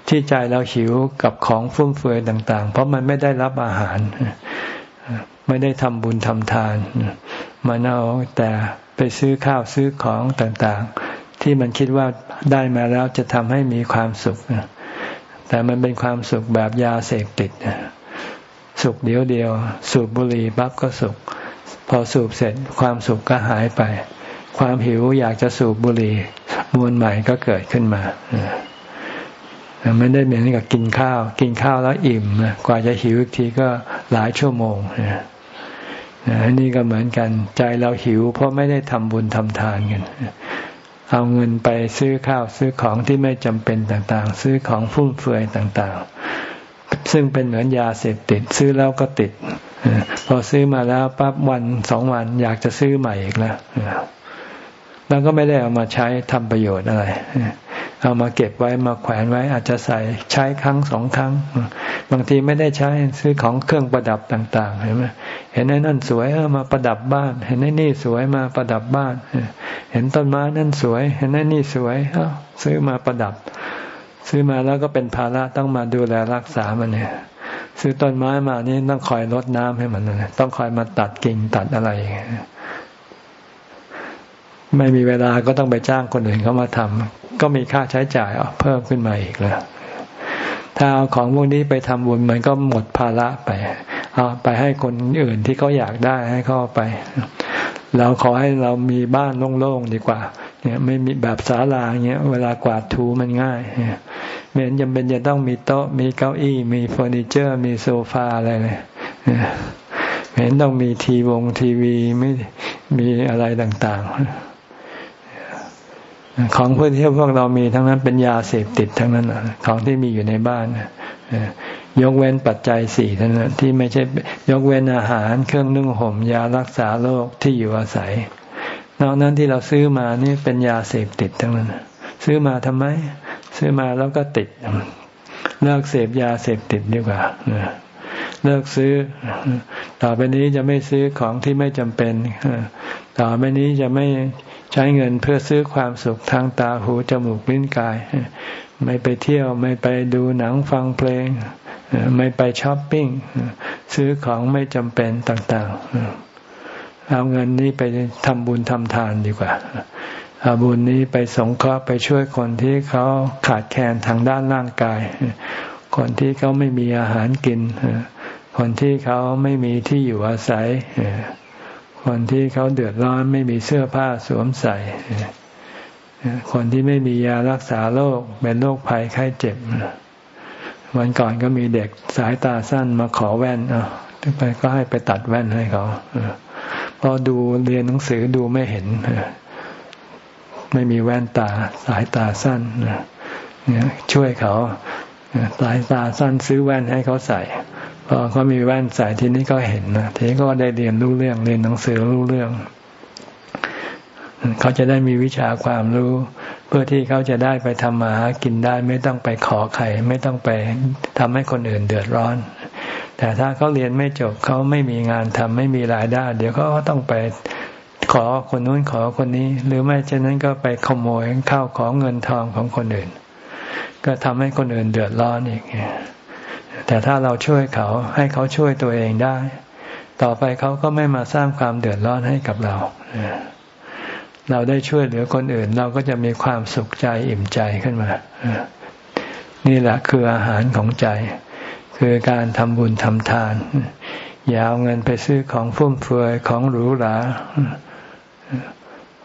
ที่ใจเราหิวกับของฟุ่มเฟือยต่าง ๆ เพราะมันไม่ได้รับอาหาร ไม่ได้ทำบุญทำทานมันเอาแต่ไปซื้อข้าวซื้อของต่างๆ ที่มันคิดว่าได้มาแล้วจะทำให้มีความสุข แต่มันเป็นความสุขแบบยาเสพติด สุขเดียวเดียว สูบบุหรี่ปั๊บก็สุข พอสูบเสร็จความสุขก็หายไป ความหิวอยากจะสูบบุหรี่มวลใหม่ก็เกิดขึ้นมาไม่ได้เหมือนกับกินข้าว กินข้าวแล้วอิ่มกว่าจะหิวอีกทีก็หลายชั่วโมงอันนี้ก็เหมือนกัน ใจเราหิว เพราะไม่ได้ทำบุญทำทานกัน เอาเงินไปซื้อข้าวซื้อของที่ไม่จำเป็นต่างๆ ซื้อของฟุ่มเฟือยต่างๆ ซึ่งเป็นเหมือนยาเสพติด ซื้อแล้วก็ติด พอซื้อมาแล้วปั๊บวันสองวันอยากจะซื้อใหม่อีกแล้ว แล้วก็ไม่ได้เอามาใช้ทำประโยชน์อะไร เอามาเก็บไว้มาแขวนไว้อาจจะใส่ใช้ครั้งสองครั้ง บางทีไม่ได้ใช้ซื้อของเครื่องประดับต่าง ๆ เห็นไหมเห็นไอ้นั่นสวยเอามาประดับบ้าน เห็นไอ้นี่สวยมาประดับบ้าน เห็นต้นไม้นั่นสวย เห็นไอ้นี่สวยเอาซื้อมาประดับ ซื้อมาแล้วก็เป็นภาระต้องมาดูแลรักษามันเนี่ยซื้อต้นไม้มานี่ต้องคอยรดน้ำให้มัน ต้องคอยมาตัดกิ่งตัดอะไร ไม่มีเวลาก็ต้องไปจ้างคนอื่นเขามาทำก็มีค่าใช้จ่ายเพิ่มขึ้นมาอีกแล้วถ้าเอาของพวกนี้ไปทำบุญมันก็หมดภาระไปเอาไปให้คนอื่นที่เขาอยากได้ให้เขาไป เราขอให้เรามีบ้านโล่งๆดีกว่า เนี่ย ไม่มีแบบศาลาเงี้ยเวลากวาดถูมันง่ายไม่เห็นจำเป็นจะต้องมีโต๊ะ มีเก้าอี้ มีเฟอร์นิเจอร์ มีโซฟาอะไรเลยเห็นต้องมีทีวงทีวีไม่มีอะไรต่าง ๆ ของพวกที่พวกเรามีทั้งนั้นเป็นยาเสพติดทั้งนั้นของที่มีอยู่ในบ้านยกเว้นปัจจัยสี่เท่านั้นที่ไม่ใช่ยกเว้นอาหารเครื่องนึ่งห่มยารักษาโรคที่อยู่อาศัย นอกนั้นที่เราซื้อมานี่เป็นยาเสพติดทั้งนั้น ซื้อมาทำไม ซื้อมาแล้วก็ติดเลิกเสพยาเสพติดดีกว่าเลิกซื้อ ต่อไปนี้จะไม่ซื้อของที่ไม่จำเป็นต่อไปนี้จะไม่ ใช้เงินเพื่อซื้อความสุขทางตาหูจมูกลิ้นกาย ไม่ไปเที่ยวไม่ไปดูหนังฟังเพลง ไม่ไปช้อปปิ้ง ซื้อของไม่จำเป็นต่างๆ เอาเงินนี้ไปทำบุญทำทานดีกว่าเอาบุญนี้ไปสงเคราะห์ไปช่วยคนที่เขาขาดแคลนทางด้านร่างกาย คนที่เขาไม่มีอาหารกิน คนที่เขาไม่มีที่อยู่อาศัย คนที่เขาเดือดร้อนไม่มีเสื้อผ้าสวมใส่ คนที่ไม่มียารักษาโรคเป็นโรคภัยไข้เจ็บ วันก่อนก็มีเด็กสายตาสั้นมาขอแว่นอะไปก็ให้ไปตัดแว่นให้เขาพอดูเรียนหนังสือดูไม่เห็น ไม่มีแว่นตาสายตาสั้นเนี่ยช่วยเขาสายตาสั้นซื้อแว่นให้เขาใส่ พอเขามีแว่นใส่ทีนี้ก็เห็นนะทีนี้ก็ได้เรียนรู้เรื่องเรียนหนังสือรู้เรื่อง เขาจะได้มีวิชาความรู้ เพื่อที่เขาจะได้ไปทำมาหากินได้ ไม่ต้องไปขอใครไม่ต้องไปทำให้คนอื่นเดือดร้อน แต่ถ้าเขาเรียนไม่จบเขาไม่มีงานทำไม่มีรายได้ เดี๋ยวเขาก็ต้องไปขอคนนู้นขอคนนี้ หรือไม่เช่นนั้นก็ไปขโมยข้าวของเงินทองของคนอื่น ก็ทำให้คนอื่นเดือดร้อนอีก แต่ถ้าเราช่วยเขาให้เขาช่วยตัวเองได้ ต่อไปเขาก็ไม่มาสร้างความเดือดร้อนให้กับเรา เราได้ช่วยเหลือคนอื่น เราก็จะมีความสุขใจอิ่มใจขึ้นมา นี่แหละคืออาหารของใจ คือการทำบุญทำทาน อย่าเอาเงินไปซื้อของฟุ่มเฟือยของหรูหรา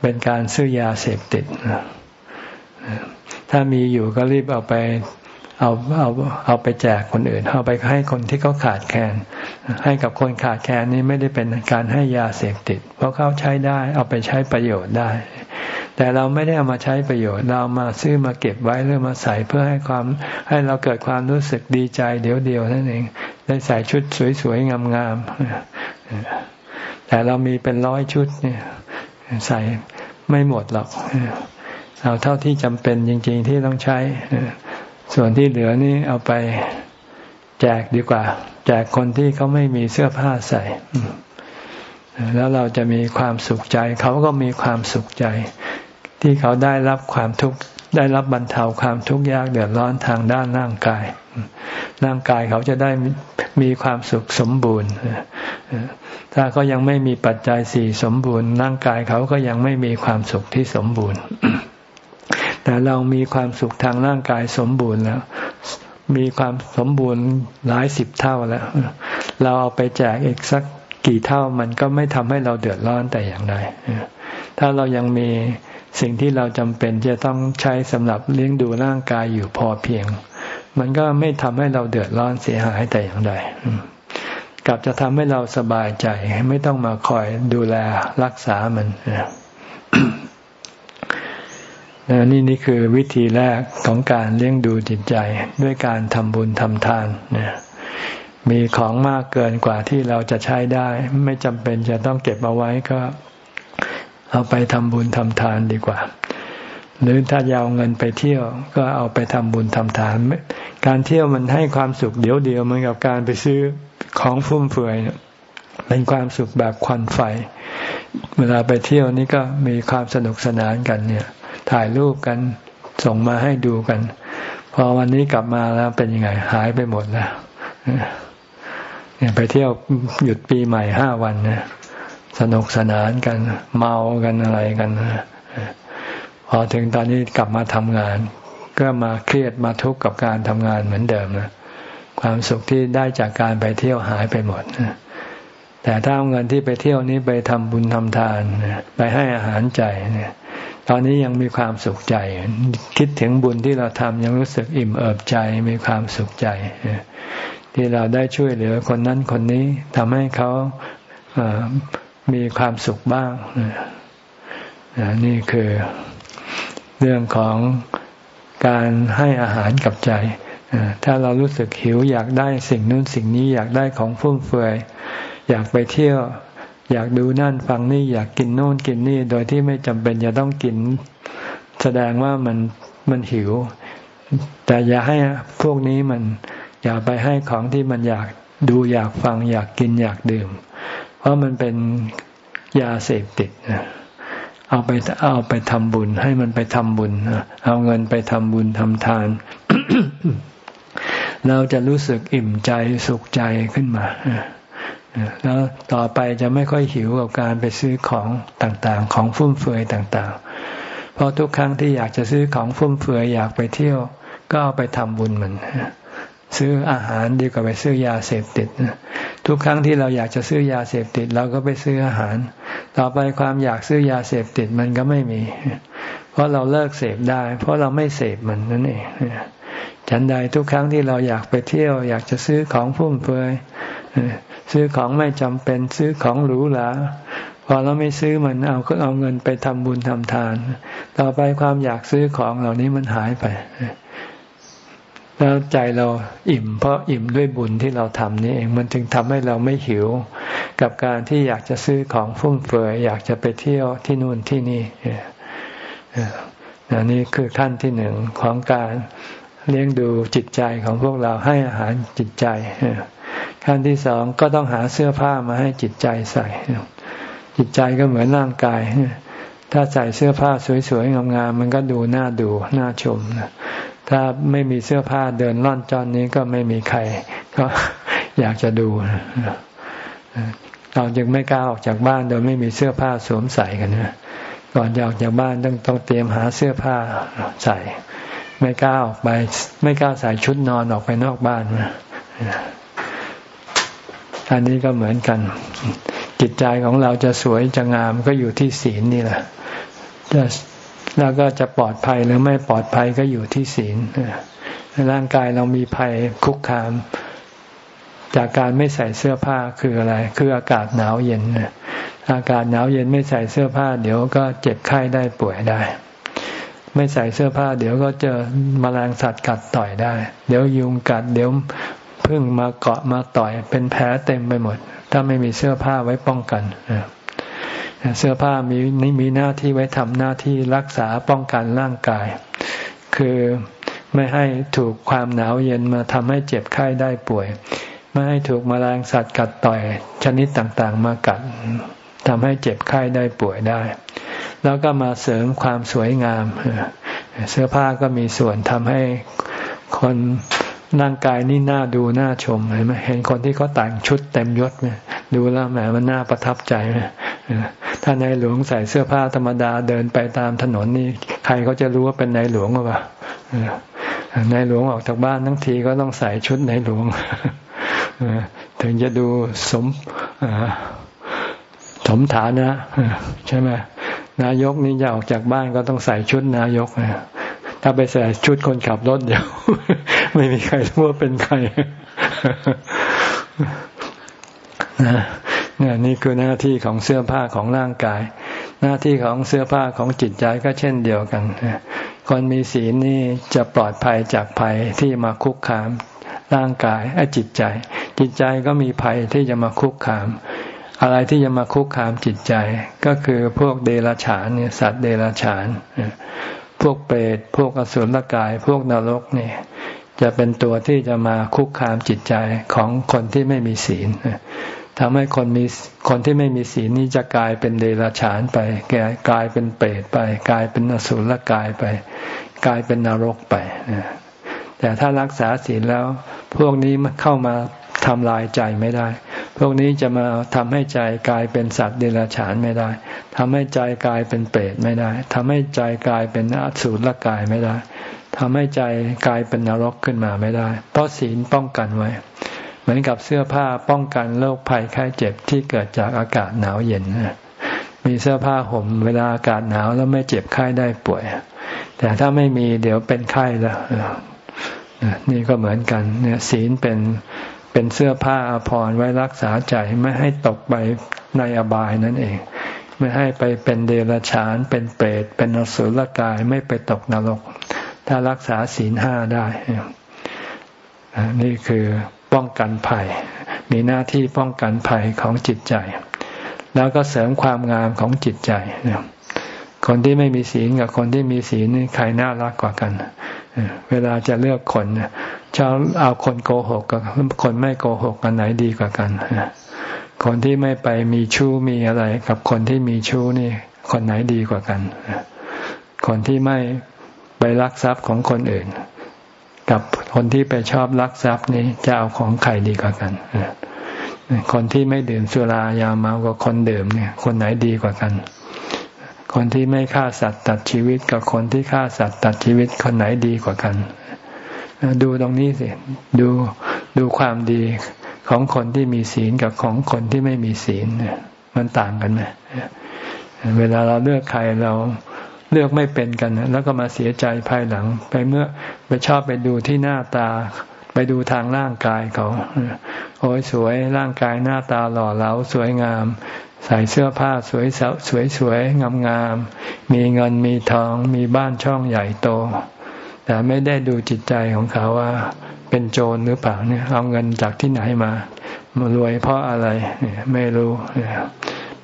เป็นการซื้อยาเสพติดถ้ามีอยู่ก็รีบเอาไป เอาเอาเอาไปแจกคนอื่น เอาไปให้คนที่เขาขาดแคลนให้กับคนขาดแคลนนี้ไม่ได้เป็นการให้ยาเสพติด เพราะเขาใช้ได้ เอาไปใช้ประโยชน์ได้ แต่เราไม่ได้เอามาใช้ประโยชน์ เรามาซื้อมาเก็บไว้หรือมาใส่เพื่อให้ความให้เราเกิดความรู้สึกดีใจเดี๋ยวเดียวนั่นเองได้ใส่ชุดสวยๆงามๆแต่เรามีเป็นร้อยชุดเนี่ยใส่ไม่หมดหรอกเอาเท่าที่จำเป็นจริง ๆที่ต้องใช้ ส่วนที่เหลือนี่เอาไปแจกดีกว่า แจกคนที่เขาไม่มีเสื้อผ้าใส่ แล้วเราจะมีความสุขใจ เขาก็มีความสุขใจ ที่เขาได้รับความทุกข์ได้รับบรรเทาความทุกข์ยากเดือดร้อนทางด้านร่างกาย ร่างกายเขาจะได้มีความสุขสมบูรณ์ ถ้าเขายังไม่มีปัจจัยสี่สมบูรณ์ ร่างกายเขาก็ยังไม่มีความสุขที่สมบูรณ์ แต่เรามีความสุขทางร่างกายสมบูรณ์แล้ว มีความสมบูรณ์หลายสิบเท่าแล้ว เราเอาไปแจกอีกสักกี่เท่ามันก็ไม่ทำให้เราเดือดร้อนแต่อย่างใดถ้าเรายังมีสิ่งที่เราจำเป็นจะต้องใช้สำหรับเลี้ยงดูร่างกายอยู่พอเพียง มันก็ไม่ทำให้เราเดือดร้อนเสียหายแต่อย่างใดกลับจะทำให้เราสบายใจ ไม่ต้องมาคอยดูแลรักษามัน นี่นี่คือวิธีแรกของการเลี้ยงดูจิตใจด้วยการทำบุญทำทานเนี่ยมีของมากเกินกว่าที่เราจะใช้ได้ ไม่จำเป็นจะต้องเก็บเอาไว้ก็เอาไปทำบุญทำทานดีกว่า หรือถ้ายาวเงินไปเที่ยว ก็เอาไปทำบุญทำทาน การเที่ยวมันให้ความสุขเดียวเดียวเหมือนกับการไปซื้อของฟุ่มเฟือยเป็นความสุขแบบควันไฟ เวลาไปเที่ยวนี่ก็มีความสนุกสนานกันเนี่ย ถ่ายรูปกัน ส่งมาให้ดูกัน พอวันนี้กลับมาแล้วเป็นยังไง หายไปหมดแล้วเนี่ยไปเที่ยวหยุดปีใหม่ห้าวันนะสนุกสนานกัน เมากันอะไรกันพอถึงตอนนี้กลับมาทำงาน ก็มาเครียดมาทุกข์กับการทำงานเหมือนเดิมนะความสุขที่ได้จากการไปเที่ยวหายไปหมดแต่ถ้าเอาเงินที่ไปเที่ยวนี้ไปทำบุญทำทานไปให้อาหารใจเนี่ย ตอนนี้ยังมีความสุขใจ คิดถึงบุญที่เราทำยังรู้สึกอิ่มเอิบใจมีความสุขใจ ที่เราได้ช่วยเหลือคนนั้นคนนี้ทำให้เขามีความสุขบ้างนี่คือเรื่องของการให้อาหารกับใจ ถ้าเรารู้สึกหิวอยากได้สิ่งนู้นสิ่งนี้อยากได้ของฟุ่มเฟือย อยากไปเที่ยว อยากดูนั่นฟังนี่อยากกินโน่นกินนี่ โดยที่ไม่จำเป็นจะต้องกิน แสดงว่ามันมันหิว แต่อย่าให้พวกนี้มัน อย่าไปให้ของที่มันอยากดูอยากฟัง อยากกินอยากดื่ม เพราะมันเป็นยาเสพติดเอาไปเอาไปทำบุญ ให้มันไปทำบุญเอาเงินไปทำบุญทำทาน เราจะรู้สึกอิ่มใจสุขใจขึ้นมา แล้วต่อไปจะไม่ค่อยหิวกับการไปซื้อของต่างๆ ของฟุ่มเฟือยต่างๆ เพราะทุกครั้งที่อยากจะซื้อของฟุ่มเฟือยอยากไปเที่ยวก็เอาไปทำบุญเหมือนซื้ออาหารดีกว่าไปซื้อยาเสพติดทุกครั้งที่เราอยากจะซื้อยาเสพติด เราก็ไปซื้ออาหาร ต่อไปความอยากซื้อยาเสพติดมันก็ไม่มี เพราะเราเลิกเสพได้ เพราะเราไม่เสพมันนั่นเองฉันใดทุกครั้งที่เราอยากไปเที่ยว อยากจะซื้อของฟุ่มเฟือย ซื้อของไม่จำเป็นซื้อของหรูหราพอเราไม่ซื้อมันเอาก็เอาเงินไปทำบุญทำทาน ต่อไปความอยากซื้อของเหล่านี้มันหายไป แล้วใจเราอิ่ม เพราะอิ่มด้วยบุญที่เราทำนี่เองมันถึงทำให้เราไม่หิว กับการที่อยากจะซื้อของฟุ่มเฟือยอยากจะไปเที่ยวที่นู่นที่นี่นี่คือขั้นที่หนึ่งของการเลี้ยงดูจิตใจของพวกเราให้อาหารจิตใจ ขั้นที่สองก็ต้องหาเสื้อผ้ามาให้จิตใจใส่ จิตใจก็เหมือนร่างกาย ถ้าใส่เสื้อผ้าสวยๆงามๆมันก็ดูน่าดูน่าชมถ้าไม่มีเสื้อผ้าเดินล่อนจอนนี้ก็ไม่มีใคร ก็อยากจะดูเราจึงไม่กล้าออกจากบ้าน โดยไม่มีเสื้อผ้าสวมใส่กันนะก่อนจะออกจากบ้านต้องต้องเตรียมหาเสื้อผ้าใส่ ไม่กล้าออกไป ไม่กล้าใส่ชุดนอนออกไปนอกบ้านนะ อันนี้ก็เหมือนกัน จิตใจของเราจะสวยจะงามก็อยู่ที่ศีลนี่แหละจะแล้วก็จะปลอดภัยหรือไม่ปลอดภัยก็อยู่ที่ศีลร่างกายเรามีภัยคุกคาม จากการไม่ใส่เสื้อผ้าคืออะไร คืออากาศหนาวเย็นอากาศหนาวเย็นไม่ใส่เสื้อผ้า เดี๋ยวก็เจ็บไข้ได้ป่วยได้ ไม่ใส่เสื้อผ้า เดี๋ยวก็เจอมแมลงสัตว์กัดต่อยได้ เดี๋ยวยุงกัด เดี๋ยว พึ่งมาเกาะมาต่อย เป็นแผลเต็มไปหมด ถ้าไม่มีเสื้อผ้าไว้ป้องกันเสื้อผ้ามีนี่มีหน้าที่ไว้ทำหน้าที่รักษาป้องกันร่างกาย คือไม่ให้ถูกความหนาวเย็นมาทำให้เจ็บไข้ได้ป่วย ไม่ให้ถูกมแมลงสัตว์กัดต่อย ชนิดต่างๆ มากัดทำให้เจ็บไข้ได้ป่วยได้ แล้วก็มาเสริมความสวยงาม เสื้อผ้าก็มีส่วนทำให้คน ร่างกายนี่น่าดูน่าชมเห็นไหมเห็นคนที่เขาแต่งชุดเต็มยศไหมดูแล้วแหมมันน่าประทับใจไหมถ้านายหลวงใส่เสื้อผ้าธรรมดาเดินไปตามถนนนี่ใครเขาจะรู้ว่าเป็นนายหลวงหรือเปล่านายหลวงออกจากบ้านทั้งทีก็ต้องใส่ชุดนายหลวงถึงจะดูสมสมฐานะใช่ไหมนายกนี่จะออกจากบ้านก็ต้องใส่ชุดนายกถ้าไปใส่ชุดคนขับรถเดี๋ยว ไม่มีใครรู้ว่าเป็นใครนะนี่นี่คือหน้าที่ของเสื้อผ้าของร่างกาย หน้าที่ของเสื้อผ้าของจิตใจก็เช่นเดียวกันคนมีศีลนี่จะปลอดภัยจากภัยที่มาคุกคามร่างกายไอ้จิตใจ จิตใจก็มีภัยที่จะมาคุกคาม อะไรที่จะมาคุกคามจิตใจ ก็คือพวกเดรัจฉานเนี่ยสัตว์เดรัจฉานพวกเปรตพวกอสุรกาย พวกนรกเนี่ย จะเป็นตัวที่จะมาคุกคามจิตใจของคนที่ไม่มีศีลทำให้คนมีคนที่ไม่มีศีลนี้จะกลายเป็นเดรัจฉานไปแกกลายเป็นเปรตไป กลายเป็นอสุรกายไป กลายเป็นนรกไปแต่ถ้ารักษาศีลแล้ว พวกนี้เข้ามาทำลายใจไม่ได้ พวกนี้จะมาทำให้ใจกลายเป็นสัตว์เดรัจฉานไม่ได้ทำให้ใจกลายเป็นเปรตไม่ได้ทำให้ใจกลายเป็นอสุรกายไม่ได้ ทำให้ใจกลายเป็นนรกขึ้นมาไม่ได้ เพราะศีลป้องกันไว้ เหมือนกับเสื้อผ้าป้องกันโรคภัยไข้เจ็บที่เกิดจากอากาศหนาวเย็นมีเสื้อผ้าห่มเวลาอากาศหนาวแล้วไม่เจ็บไข้ได้ป่วย แต่ถ้าไม่มีเดี๋ยวเป็นไข้แล้วนี่ก็เหมือนกันเนี่ยศีลเป็นเป็นเสื้อผ้าอภรไว้รักษาใจไม่ให้ตกไปในอบายนั่นเอง ไม่ให้ไปเป็นเดรัจฉานเป็นเปรตเป็นอสุรกายไม่ไปตกนรก ถ้ารักษาศีลห้าได้นี่คือป้องกันภัย มีหน้าที่ป้องกันภัยของจิตใจ แล้วก็เสริมความงามของจิตใจคนที่ไม่มีศีลกับคนที่มีศีลนี่ใครน่ารักกว่ากันเวลาจะเลือกคนชอบเอาคนโกหกกับคนไม่โกหกกันไหนดีกว่ากันคนที่ไม่ไปมีชู้มีอะไร กับคนที่มีชู้นี่ คนไหนดีกว่ากัน คนที่ไม่ ไปรักทรัพย์ของคนอื่น กับคนที่ไปชอบลักทรัพย์นี้จะเอาของใครดีกว่ากันคนที่ไม่ดื่มสุรายาเมากับคนดื่มเนี่ย คนไหนดีกว่ากัน คนที่ไม่ฆ่าสัตว์ตัดชีวิตกับคนที่ฆ่าสัตว์ตัดชีวิตคนไหนดีกว่ากันดูตรงนี้สิดูดูความดีของคนที่มีศีลกับของคนที่ไม่มีศีลมันต่างกันไหมเวลาเราเลือกใครเรา เลือกไม่เป็นกันแล้วก็มาเสียใจภายหลัง ไปเมื่อไปชอบไปดูที่หน้าตา ไปดูทางร่างกายเขาโอ้ยสวยร่างกายหน้าตาหล่อเหลาสวยงาม ใส่เสื้อผ้าสวยสวยสวยงามงามมีเงินมีทองมีบ้านช่องใหญ่โต แต่ไม่ได้ดูจิตใจของเขาว่า เป็นโจรหรือเปล่าเนี่ย เอาเงินจากที่ไหนมามารวยเพราะอะไรไม่รู้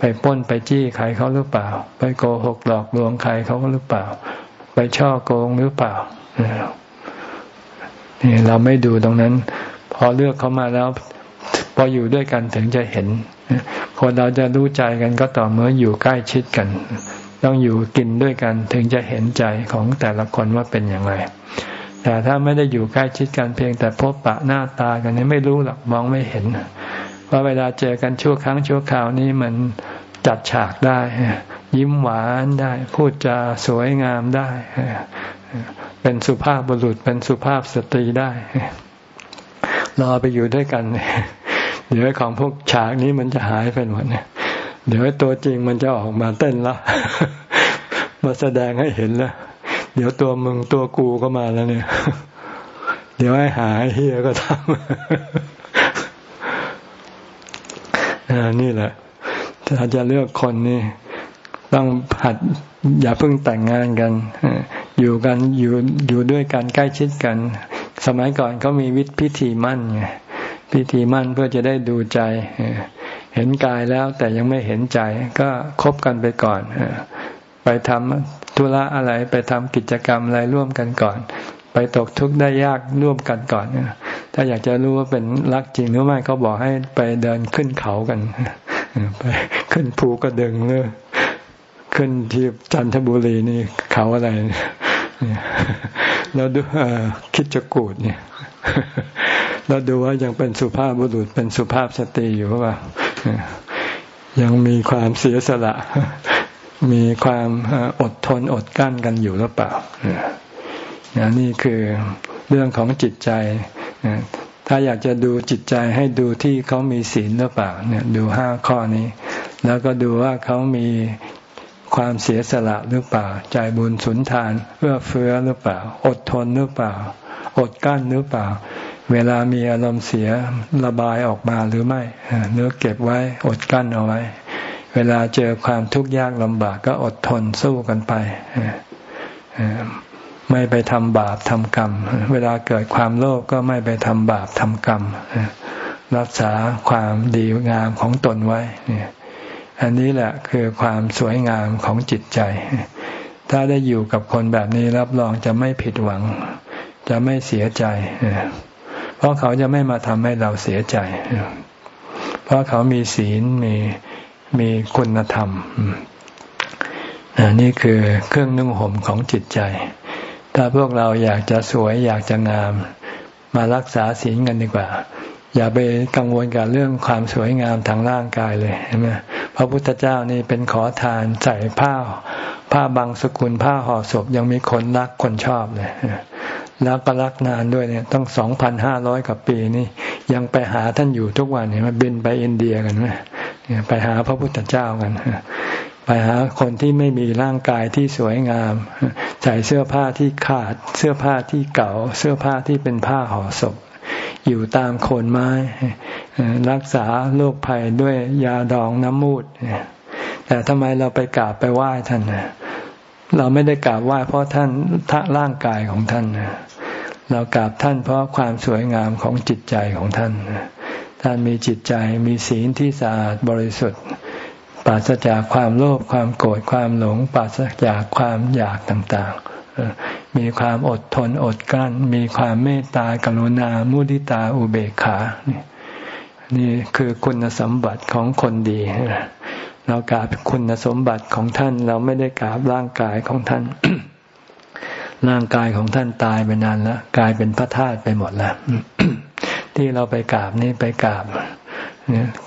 ไปป้นไปจี้ใครเขาหรือเปล่า ไปโกหกหลอกลวงใครเขาหรือเปล่า ไปช่อโกงหรือเปล่านี่เราไม่ดูตรงนั้น พอเลือกเขามาแล้ว พออยู่ด้วยกันถึงจะเห็นคนเราจะรู้ใจกันก็ต่อเมื่ออยู่ใกล้ชิดกัน ต้องอยู่กินด้วยกันถึงจะเห็นใจของแต่ละคนว่าเป็นอย่างไรแต่ถ้าไม่ได้อยู่ใกล้ชิดกันเพียงแต่พบปะหน้าตากันนี่ไม่รู้หรอกมองไม่เห็นว่าเวลาเจอกันชั่วครั้งชั่วคราวนี้มัน จัดฉากได้ ยิ้มหวานได้ พูดจาสวยงามได้ เป็นสุภาพบุรุษเป็นสุภาพสตรีได้ รอไปอยู่ด้วยกัน เดี๋ยวของพวกฉากนี้มันจะหายไปหมดเนี่ยเดี๋ยวตัวจริงมันจะออกมาเต้นละมาแสดงให้เห็นแล้วเดี๋ยวตัวมึงตัวกูก็มาแล้วเนี่ย เดี๋ยวให้หาเฮียก็ทำนี่แหละ ถ้าจะเลือกคนนี่ต้องหัดอย่าเพิ่งแต่งงานกัน อยู่กันอยู่อยู่ด้วยกันใกล้ชิดกัน สมัยก่อนเขามีวิพิธีมั่นไงพิธีมั่นเพื่อจะได้ดูใจ เห็นกายแล้วแต่ยังไม่เห็นใจก็คบกันไปก่อน ไปทำธุระอะไรไปทำกิจกรรมอะไรร่วมกันก่อน ไปตกทุกข์ได้ยากร่วมกันก่อน ถ้าอยากจะรู้ว่าเป็นรักจริงหรือไม่เขาบอกให้ไปเดินขึ้นเขากัน ไปขึ้นภูกระดึงเลยขึ้นที่จันทบุรีนี่เขาอะไรแล้วดูคิดจะกูดเนี่ยแล้วดูว่ายังเป็นสุภาพบุรุษเป็นสุภาพสตรีอยู่ว่ายังมีความเสียสละ มีความอดทนอดกั้นกันอยู่หรือเปล่านี่คือเรื่องของจิตใจ ถ้าอยากจะดูจิตใจให้ดูที่เขามีศีลหรือเปล่าเนี่ยดูห้าข้อนี้ แล้วก็ดูว่าเขามีความเสียสละหรือเปล่า ใจบุญสุนทานเอื้อเฟื้อหรือเปล่า อดทนหรือเปล่า อดกั้นหรือเปล่า เวลามีอารมณ์เสียระบายออกมาหรือไม่เนื้อเก็บไว้อดกั้นเอาไว้ เวลาเจอความทุกข์ยากลำบากก็อดทนสู้กันไป ไม่ไปทำบาปทำกรรม เวลาเกิดความโลภก็ไม่ไปทำบาปทำกรรม รักษาความดีงามของตนไว้อันนี้แหละคือความสวยงามของจิตใจ ถ้าได้อยู่กับคนแบบนี้รับรองจะไม่ผิดหวัง จะไม่เสียใจ เพราะเขาจะไม่มาทำให้เราเสียใจ เพราะเขามีศีลมีมีคุณธรรมนี่คือเครื่องนุ่งห่มของจิตใจ ถ้าพวกเราอยากจะสวยอยากจะงาม มารักษาศีลกันดีกว่า อย่าไปกังวลกับเรื่องความสวยงามทางร่างกายเลยใช่ไหมพระพุทธเจ้านี่เป็นขอทานใส่ผ้า ผ้าบางสกุลผ้าห่อศพยังมีคนรักคนชอบเลยแล้วก็รักนานด้วยเนี่ยต้องสองพันห้าร้อยกว่าปีนี่ยังไปหาท่านอยู่ทุกวันเนี่ยมาบินไปอินเดียกันไหมไปหาพระพุทธเจ้ากัน ไปหาคนที่ไม่มีร่างกายที่สวยงาม ใส่เสื้อผ้าที่ขาด เสื้อผ้าที่เก่า เสื้อผ้าที่เป็นผ้าห่อศพ อยู่ตามโคนไม้ รักษาโรคภัยด้วยยาดองน้ำมูด แต่ทำไมเราไปกราบไปไหว้ท่านเราไม่ได้กราบไหว้เพราะท่านท่าร่างกายของท่าน เรากราบท่านเพราะความสวยงามของจิตใจของท่าน ท่านมีจิตใจมีศีลที่สะอาดบริสุทธิ์ ปราศจากความโลภความโกรธความหลง ปราศจากความอยากต่างๆ มีความอดทนอดกลั้น มีความเมตตากรุณามุทิตาอุเบกขา นี่คือคุณสมบัติของคนดี เรากราบคุณสมบัติของท่าน เราไม่ได้กราบร่างกายของท่าน ร่างกายของท่านตายไปนานแล้วกลายเป็นพระธาตุไปหมดแล้วที่เราไปกราบนี่ไปกราบ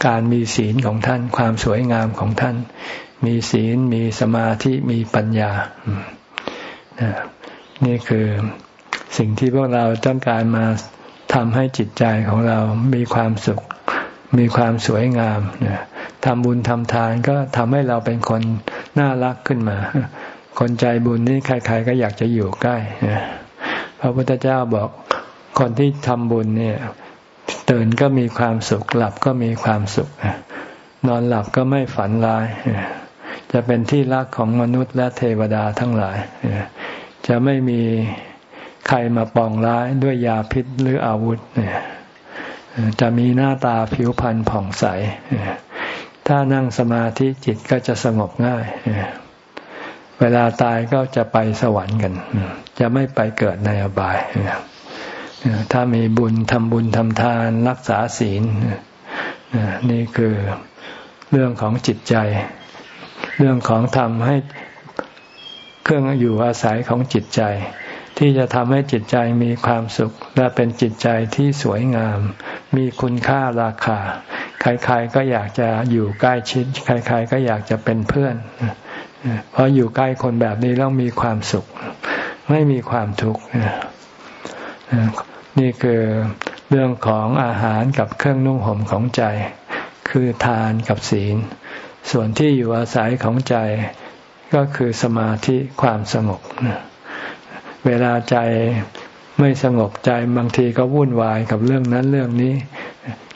การมีศีลของท่าน ความสวยงามของท่าน มีศีลมีสมาธิมีปัญญา นี่คือสิ่งที่พวกเราต้องการมาทำให้จิตใจของเรามีความสุข มีความสวยงามทำบุญทำทานก็ทำให้เราเป็นคนน่ารักขึ้นมา คนใจบุญนี่ใคร ๆ ก็อยากจะอยู่ใกล้พระพุทธเจ้าบอกคนที่ทำบุญเนี่ย ตื่นก็มีความสุข หลับก็มีความสุข นอนหลับก็ไม่ฝันร้าย จะเป็นที่รักของมนุษย์และเทวดาทั้งหลาย จะไม่มีใครมาปองร้ายด้วยยาพิษหรืออาวุธ จะมีหน้าตาผิวพรรณผ่องใส ถ้านั่งสมาธิจิตก็จะสงบง่าย เวลาตายก็จะไปสวรรค์กัน จะไม่ไปเกิดในอบาย ถ้ามีบุญทำบุญทำทานรักษาศีลนี่คือเรื่องของจิตใจ เรื่องของทำให้เครื่องอยู่อาศัยของจิตใจ ที่จะทำให้จิตใจมีความสุข และเป็นจิตใจที่สวยงาม มีคุณค่าราคา ใครๆก็อยากจะอยู่ใกล้ชิด ใครๆก็อยากจะเป็นเพื่อน เพราะอยู่ใกล้คนแบบนี้แล้วมีความสุข ไม่มีความทุกข์ นี่คือเรื่องของอาหารกับเครื่องนุ่งห่มของใจ คือทานกับศีล ส่วนที่อยู่อาศัยของใจก็คือสมาธิความสงบ เวลาใจไม่สงบใจบางทีก็วุ่นวายกับเรื่องนั้นเรื่องนี้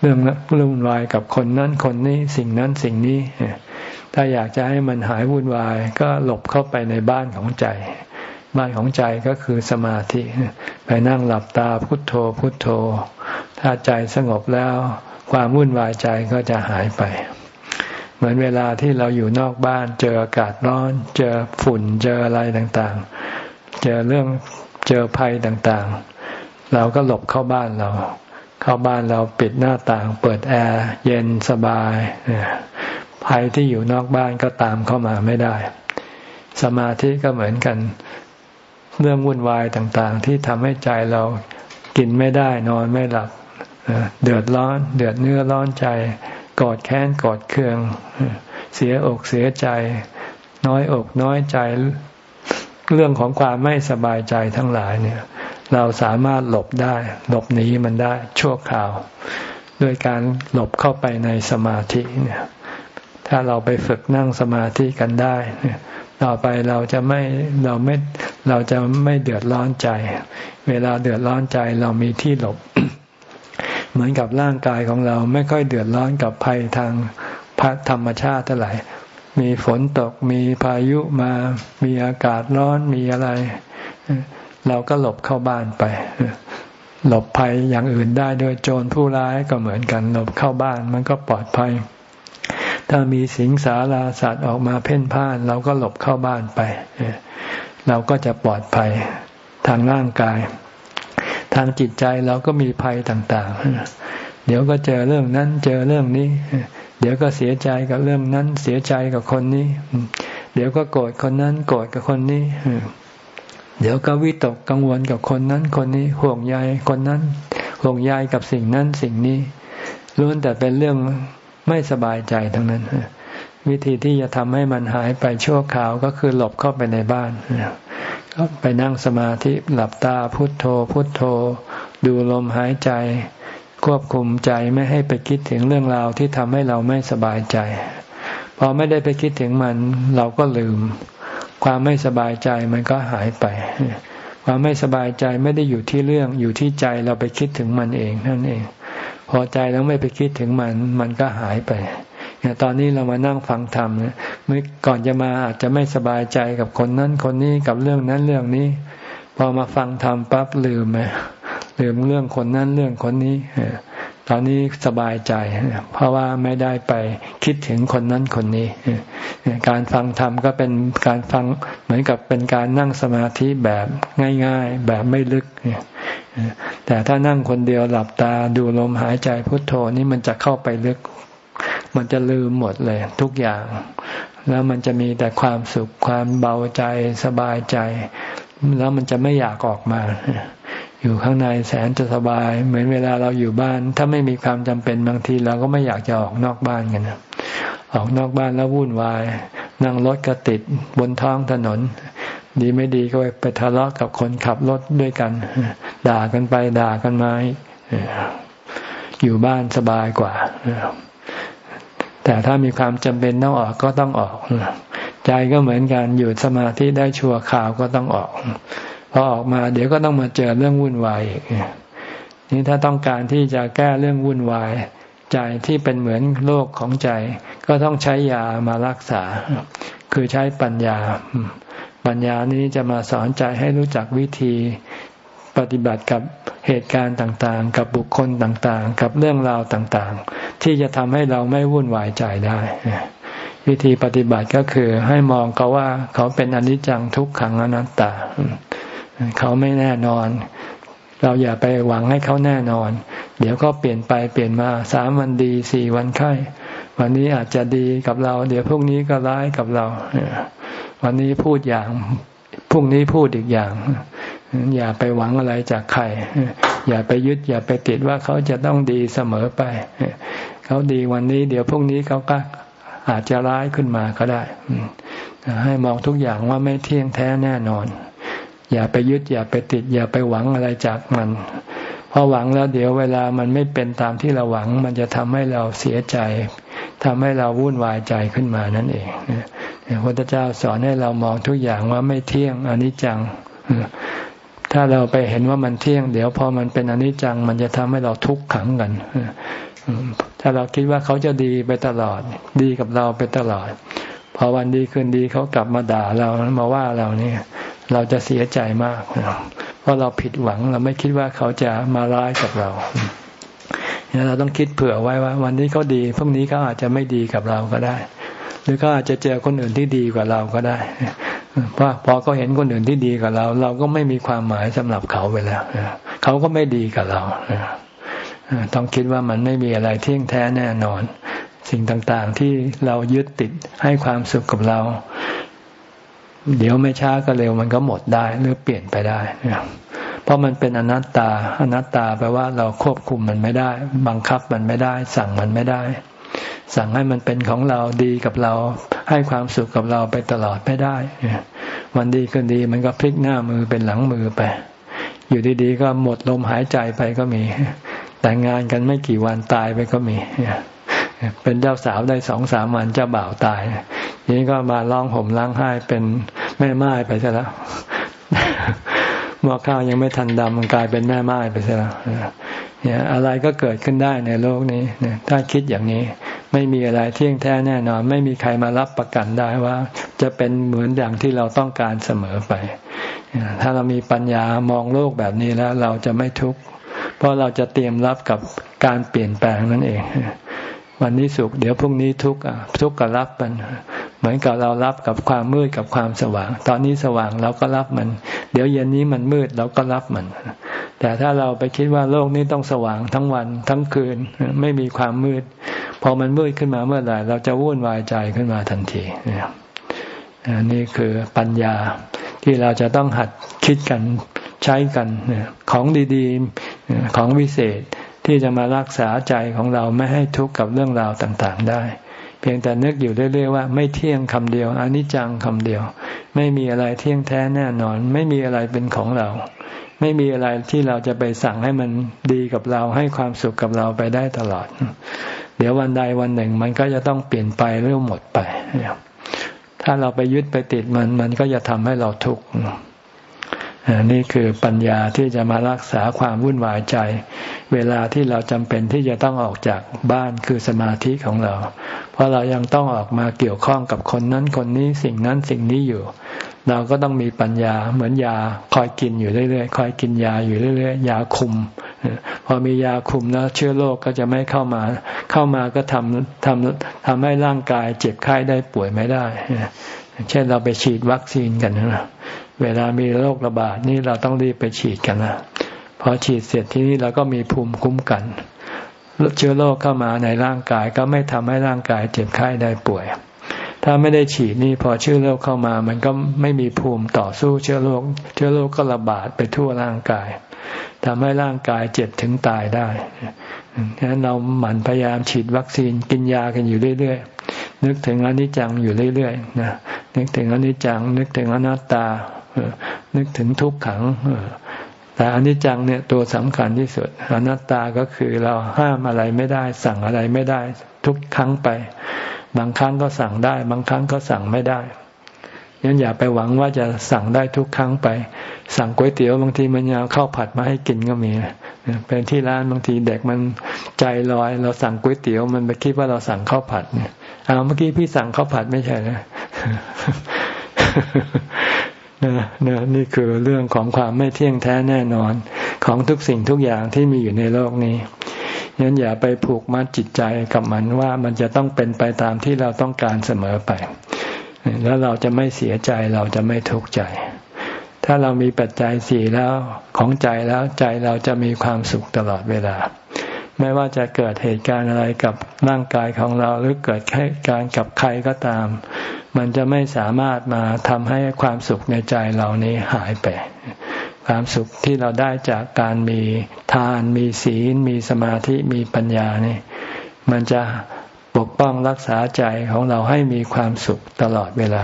เรื่องวุ่นวายกับคนนั้นคนนี้สิ่งนั้นสิ่งนี้ ถ้าอยากจะให้มันหายวุ่นวายก็หลบเข้าไปในบ้านของใจ บ้านของใจก็คือสมาธิ ไปนั่งหลับตาพุทโธพุทโธ ถ้าใจสงบแล้ว ความวุ่นวายใจก็จะหายไป เหมือนเวลาที่เราอยู่นอกบ้าน เจออากาศร้อน เจอฝุ่นเจออะไรต่างๆ เจอเรื่องเจอภัยต่างๆ เราก็หลบเข้าบ้านเรา เข้าบ้านเราปิดหน้าต่าง เปิดแอร์เย็นสบาย ภัยที่อยู่นอกบ้านก็ตามเข้ามาไม่ได้ สมาธิก็เหมือนกัน เรื่องวุ่นวายต่างๆ ที่ทำให้ใจเรากินไม่ได้นอนไม่หลับเดือดร้อน เดือดเนื้อร้อนใจกอดแค้นกอดเคือง เสียอกเสียใจ น้อยอกน้อยใจ เรื่องของความไม่สบายใจทั้งหลายเนี่ย เราสามารถหลบได้ หลบหนีมันได้ชั่วคราว ด้วยการหลบเข้าไปในสมาธิเนี่ยถ้าเราไปฝึกนั่งสมาธิกันได้ ต่อไปเราจะไม่เราไม่เราจะไม่เดือดร้อนใจ เวลาเดือดร้อนใจเรามีที่หลบ เหมือนกับร่างกายของเราไม่ค่อยเดือดร้อนกับภัยทางพระธรรมชาติเท่าไหร่ มีฝนตกมีพายุมา มีอากาศร้อนมีอะไร เราก็หลบเข้าบ้านไป หลบภัยอย่างอื่นได้โดยโจรผู้ร้ายก็เหมือนกัน หลบเข้าบ้านมันก็ปลอดภัย ถ้ามีสิงสาราสัตว์ออกมาเพ่นพ่าน เราก็หลบเข้าบ้านไปเราก็จะปลอดภัยทางร่างกาย ทางจิตใจเราก็มีภัยต่างๆ เดี๋ยวก็เจอเรื่องนั้นเจอเรื่องนี้ เดี๋ยวก็เสียใจกับเรื่องนั้นเสียใจกับคนนี้ เดี๋ยวก็โกรธคนนั้นโกรธกับคนนี้เดี๋ยวก็วิตกกังวลกับคนนั้นคนนี้ห่วงใยคนนั้นห่วงใยกับสิ่งนั้นสิ่งนี้ล้วนแต่เป็นเรื่อง ไม่สบายใจทั้งนั้น วิธีที่จะทำให้มันหายไปชั่วคราวก็คือหลบเข้าไปในบ้านก็ไปนั่งสมาธิหลับตาพุทโธ พุทโธ ดูลมหายใจ ควบคุมใจไม่ให้ไปคิดถึงเรื่องราวที่ทำให้เราไม่สบายใจ พอไม่ได้ไปคิดถึงมัน เราก็ลืม ความไม่สบายใจมันก็หายไปความไม่สบายใจไม่ได้อยู่ที่เรื่องอยู่ที่ใจเราไปคิดถึงมันเองนั่นเอง พอใจแล้วไม่ไปคิดถึงมันมันก็หายไปเนี่ยตอนนี้เรามานั่งฟังธรรมเนี่ยเมื่อก่อนจะมาอาจจะไม่สบายใจกับคนนั้นคนนี้กับเรื่องนั้นเรื่องนี้ พอมาฟังธรรมปั๊บลืมไหมลืมเรื่องคนนั้นเรื่องคนนี้ ตอนนี้สบายใจ เพราะว่าไม่ได้ไปคิดถึงคนนั้นคนนี้ การฟังธรรมก็เป็นการฟังเหมือนกับเป็นการนั่งสมาธิแบบง่าย ๆ แบบไม่ลึก แต่ถ้านั่งคนเดียวหลับตาดูลมหายใจพุทโธนี่มันจะเข้าไปลึก มันจะลืมหมดเลย ทุกอย่าง แล้วมันจะมีแต่ความสุขความเบาใจสบายใจ แล้วมันจะไม่อยากออกมา อยู่ข้างในแสนจะสบาย เหมือนเวลาเราอยู่บ้าน ถ้าไม่มีความจำเป็นบางทีเราก็ไม่อยากจะออกนอกบ้านกันออกนอกบ้านแล้ววุ่นวาย นั่งรถก็ติดบนท้องถนน ดีไม่ดีก็ไปทะเลาะกับคนขับรถด้วยกัน ด่ากันไปด่ากันมาอยู่บ้านสบายกว่าแต่ถ้ามีความจำเป็นต้องออกก็ต้องออก ใจก็เหมือนกันอยู่สมาธิได้ชัวข่าวก็ต้องออก พอออกมาเดี๋ยวก็ต้องมาเจอเรื่องวุ่นวายอีกนี่ถ้าต้องการที่จะแก้เรื่องวุ่นวายใจที่เป็นเหมือนโลกของใจ ก็ต้องใช้ยามารักษา คือใช้ปัญญา ปัญญานี้จะมาสอนใจให้รู้จักวิธีปฏิบัติกับเหตุการณ์ต่างๆ กับบุคคลต่างๆ กับเรื่องราวต่างๆ ที่จะทำให้เราไม่วุ่นวายใจได้ วิธีปฏิบัติก็คือให้มองเขาว่าเขาเป็นอนิจจังทุกขังอนัตตา เขาไม่แน่นอน เราอย่าไปหวังให้เขาแน่นอน เดี๋ยวก็เปลี่ยนไปเปลี่ยนมาสามวันดีสี่วันไข้วันนี้อาจจะดีกับเรา เดี๋ยวพรุ่งนี้ก็ร้ายกับเราวันนี้พูดอย่างพรุ่งนี้พูดอีกอย่าง อย่าไปหวังอะไรจากใคร อย่าไปยึดอย่าไปติดว่าเขาจะต้องดีเสมอไป เขาดีวันนี้ เดี๋ยวพรุ่งนี้เขาก็อาจจะร้ายขึ้นมาก็ได้ให้มองทุกอย่างว่าไม่เที่ยงแท้แน่นอน อย่าไปยึดอย่าไปติด อย่าไปหวังอะไรจากมันเพอหวังแล้วเดี๋ยวเวลามันไม่เป็นตามที่เราหวัง มันจะทำให้เราเสียใจทำให้เราวุ่นวายใจขึ้นมานั่นเองพระพุทธเจ้าสอนให้เรามองทุกอย่างว่าไม่เที่ยงอนิจจัง ถ้าเราไปเห็นว่ามันเที่ยง เดี๋ยวพอมันเป็นอนิจจัง มันจะทำให้เราทุกข์ขังกัน ถ้าเราคิดว่าเขาจะดีไปตลอด ดีกับเราไปตลอด พอวันดีคืนดีเขากลับมาด่าเรามาว่าเราเนี่ย เราจะเสียใจมาก เพราะเราผิดหวังเราไม่คิดว่าเขาจะมาร้ายกับเราเราต้องคิดเผื่อไว้ว่า วันนี้เขาดีพรุ่งนี้เขาอาจจะไม่ดีกับเราก็ได้ หรือเขาอาจจะเจอคนอื่นที่ดีกว่าเราก็ได้เพราะพอเขาเห็นคนอื่นที่ดีกับเรา เราก็ไม่มีความหมายสำหรับเขาไปแล้วเขาก็ไม่ดีกับเราต้องคิดว่ามันไม่มีอะไรเที่ยงแท้แน่นอน สิ่งต่างๆที่เรายึดติดให้ความสุขกับเรา เดี๋ยวไม่ช้าก็เร็วมันก็หมดได้หรือเปลี่ยนไปได้ เพราะมันเป็นอนัตตา อนัตตาแปลว่าเราควบคุมมันไม่ได้ บังคับมันไม่ได้ สั่งมันไม่ได้ สั่งให้มันเป็นของเราดีกับเรา ให้ความสุขกับเราไปตลอดไม่ได้ วันดีคืนดีมันก็พลิกหน้ามือเป็นหลังมือไป อยู่ดีๆก็หมดลมหายใจไปก็มี แต่งงานกันไม่กี่วันตายไปก็มี เป็นเจ้าสาวได้สองสามวันเจ้าบ่าวตาย นี้ก็มาร้องห่มร้องไห้เป็นแม่ไม้ไปซะแล้วหม้อข้าวยังไม่ทันดำมันกลายเป็นแม่ไม้ไปซะแล้วเนี่ยอะไรก็เกิดขึ้นได้ในโลกนี้ถ้าคิดอย่างนี้ไม่มีอะไรเที่ยงแท้แน่นอน ไม่มีใครมารับประกันได้ว่า จะเป็นเหมือนอย่างที่เราต้องการเสมอไป ถ้าเรามีปัญญามองโลกแบบนี้แล้วเราจะไม่ทุกข์เพราะเราจะเตรียมรับกับการเปลี่ยนแปลงนั่นเอง วันนี้สุข เดี๋ยวพรุ่งนี้ทุกข์ทุกข์ก็รับมัน เหมือนกับเรารับกับความมืดกับความสว่าง ตอนนี้สว่างเราก็รับมัน เดี๋ยวเย็นนี้มันมืดเราก็รับมัน แต่ถ้าเราไปคิดว่าโลกนี้ต้องสว่างทั้งวันทั้งคืนไม่มีความมืด พอมันมืดขึ้นมาเมื่อไหร่เราจะวุ่นวายใจขึ้นมาทันทีนี่คือปัญญาที่เราจะต้องหัดคิดกันใช้กันของดีๆของวิเศษที่จะมารักษาใจของเราไม่ให้ทุกข์กับเรื่องราวต่างๆได้ เพียงแต่นึกอยู่เรื่อยๆว่าไม่เที่ยงคำเดียวอนิจจังคำเดียว ไม่มีอะไรเที่ยงแท้แน่นอน ไม่มีอะไรเป็นของเรา ไม่มีอะไรที่เราจะไปสั่งให้มันดีกับเราให้ความสุขกับเราไปได้ตลอด เดี๋ยววันใดวันหนึ่งมันก็จะต้องเปลี่ยนไปหรือหมดไป ถ้าเราไปยึดไปติดมันมันก็จะทำให้เราทุกข์ นี่คือปัญญาที่จะมารักษาความวุ่นวายใจ เวลาที่เราจำเป็นที่จะต้องออกจากบ้านคือสมาธิของเรา เพราะเรายังต้องออกมาเกี่ยวข้องกับคนนั้นคนนี้สิ่งนั้นสิ่งนี้อยู่ เราก็ต้องมีปัญญาเหมือนยาคอยกินอยู่เรื่อยๆคอยกินยาอยู่เรื่อยๆยาคุม พอมียาคุมแล้วเชื้อโรคก็จะไม่เข้ามา เข้ามาก็ทำทำทำให้ร่างกายเจ็บไข้ได้ป่วยไม่ได้ เช่นเราไปฉีดวัคซีนกันนะเวลามีโรคระบาดนี่เราต้องรีบไปฉีดกันนะพอฉีดเสร็จที่นี่เราก็มีภูมิคุ้มกันเชื้อโรคเข้ามาในร่างกายก็ไม่ทำให้ร่างกายเจ็บไข้ได้ป่วย ถ้าไม่ได้ฉีดนี่พอเชื้อโรคเข้ามา มันก็ไม่มีภูมิต่อสู้เชื้อโรคเชื้อโรคก็ระบาดไปทั่วร่างกายทำให้ร่างกายเจ็บถึงตายได้ฉะนั้นเราหมั่นพยายามฉีดวัคซีนกินยากันอยู่เรื่อย นึกถึงอนิจจังอยู่เรื่อยๆนะนึกถึงอนิจจัง นึกถึงอนัตตานึกถึงทุกขังแต่อนิจจังเนี่ยตัวสำคัญที่สุด อนัตตาก็คือเราห้ามอะไรไม่ได้ สั่งอะไรไม่ได้ ทุกครั้งไป บางครั้งก็สั่งได้ บางครั้งก็สั่งไม่ได้ ยันอย่าไปหวังว่าจะสั่งได้ทุกครั้งไป สั่งก๋วยเตี๋ยวบางทีมันยาวข้าวผัดมาให้กินก็มีเป็นที่ร้านบางทีเด็กมันใจลอย เราสั่งก๋วยเตี๋ยวมันไปคิดว่าเราสั่งข้าวผัดเนี่ยเอาเมื่อกี้พี่สั่งข้าวผัดไม่ใช่นะนะนะนี่คือเรื่องของความไม่เที่ยงแท้แน่นอน ของทุกสิ่งทุกอย่างที่มีอยู่ในโลกนี้ยันอย่าไปผูกมัดจิตใจกับมันว่ามันจะต้องเป็นไปตามที่เราต้องการเสมอไป แล้วเราจะไม่เสียใจเราจะไม่ทุกข์ใจ ถ้าเรามีปัจจัยสี่แล้วของใจแล้วใจเราจะมีความสุขตลอดเวลา ไม่ว่าจะเกิดเหตุการณ์อะไรกับร่างกายของเราหรือเกิดเหตุการณ์กับใครก็ตาม มันจะไม่สามารถมาทำให้ความสุขในใจเรานี้หายไปความสุขที่เราได้จากการมีทาน มีศีล มีสมาธิ มีปัญญานี่มันจะ ปกป้องรักษาใจของเราให้มีความสุขตลอดเวลา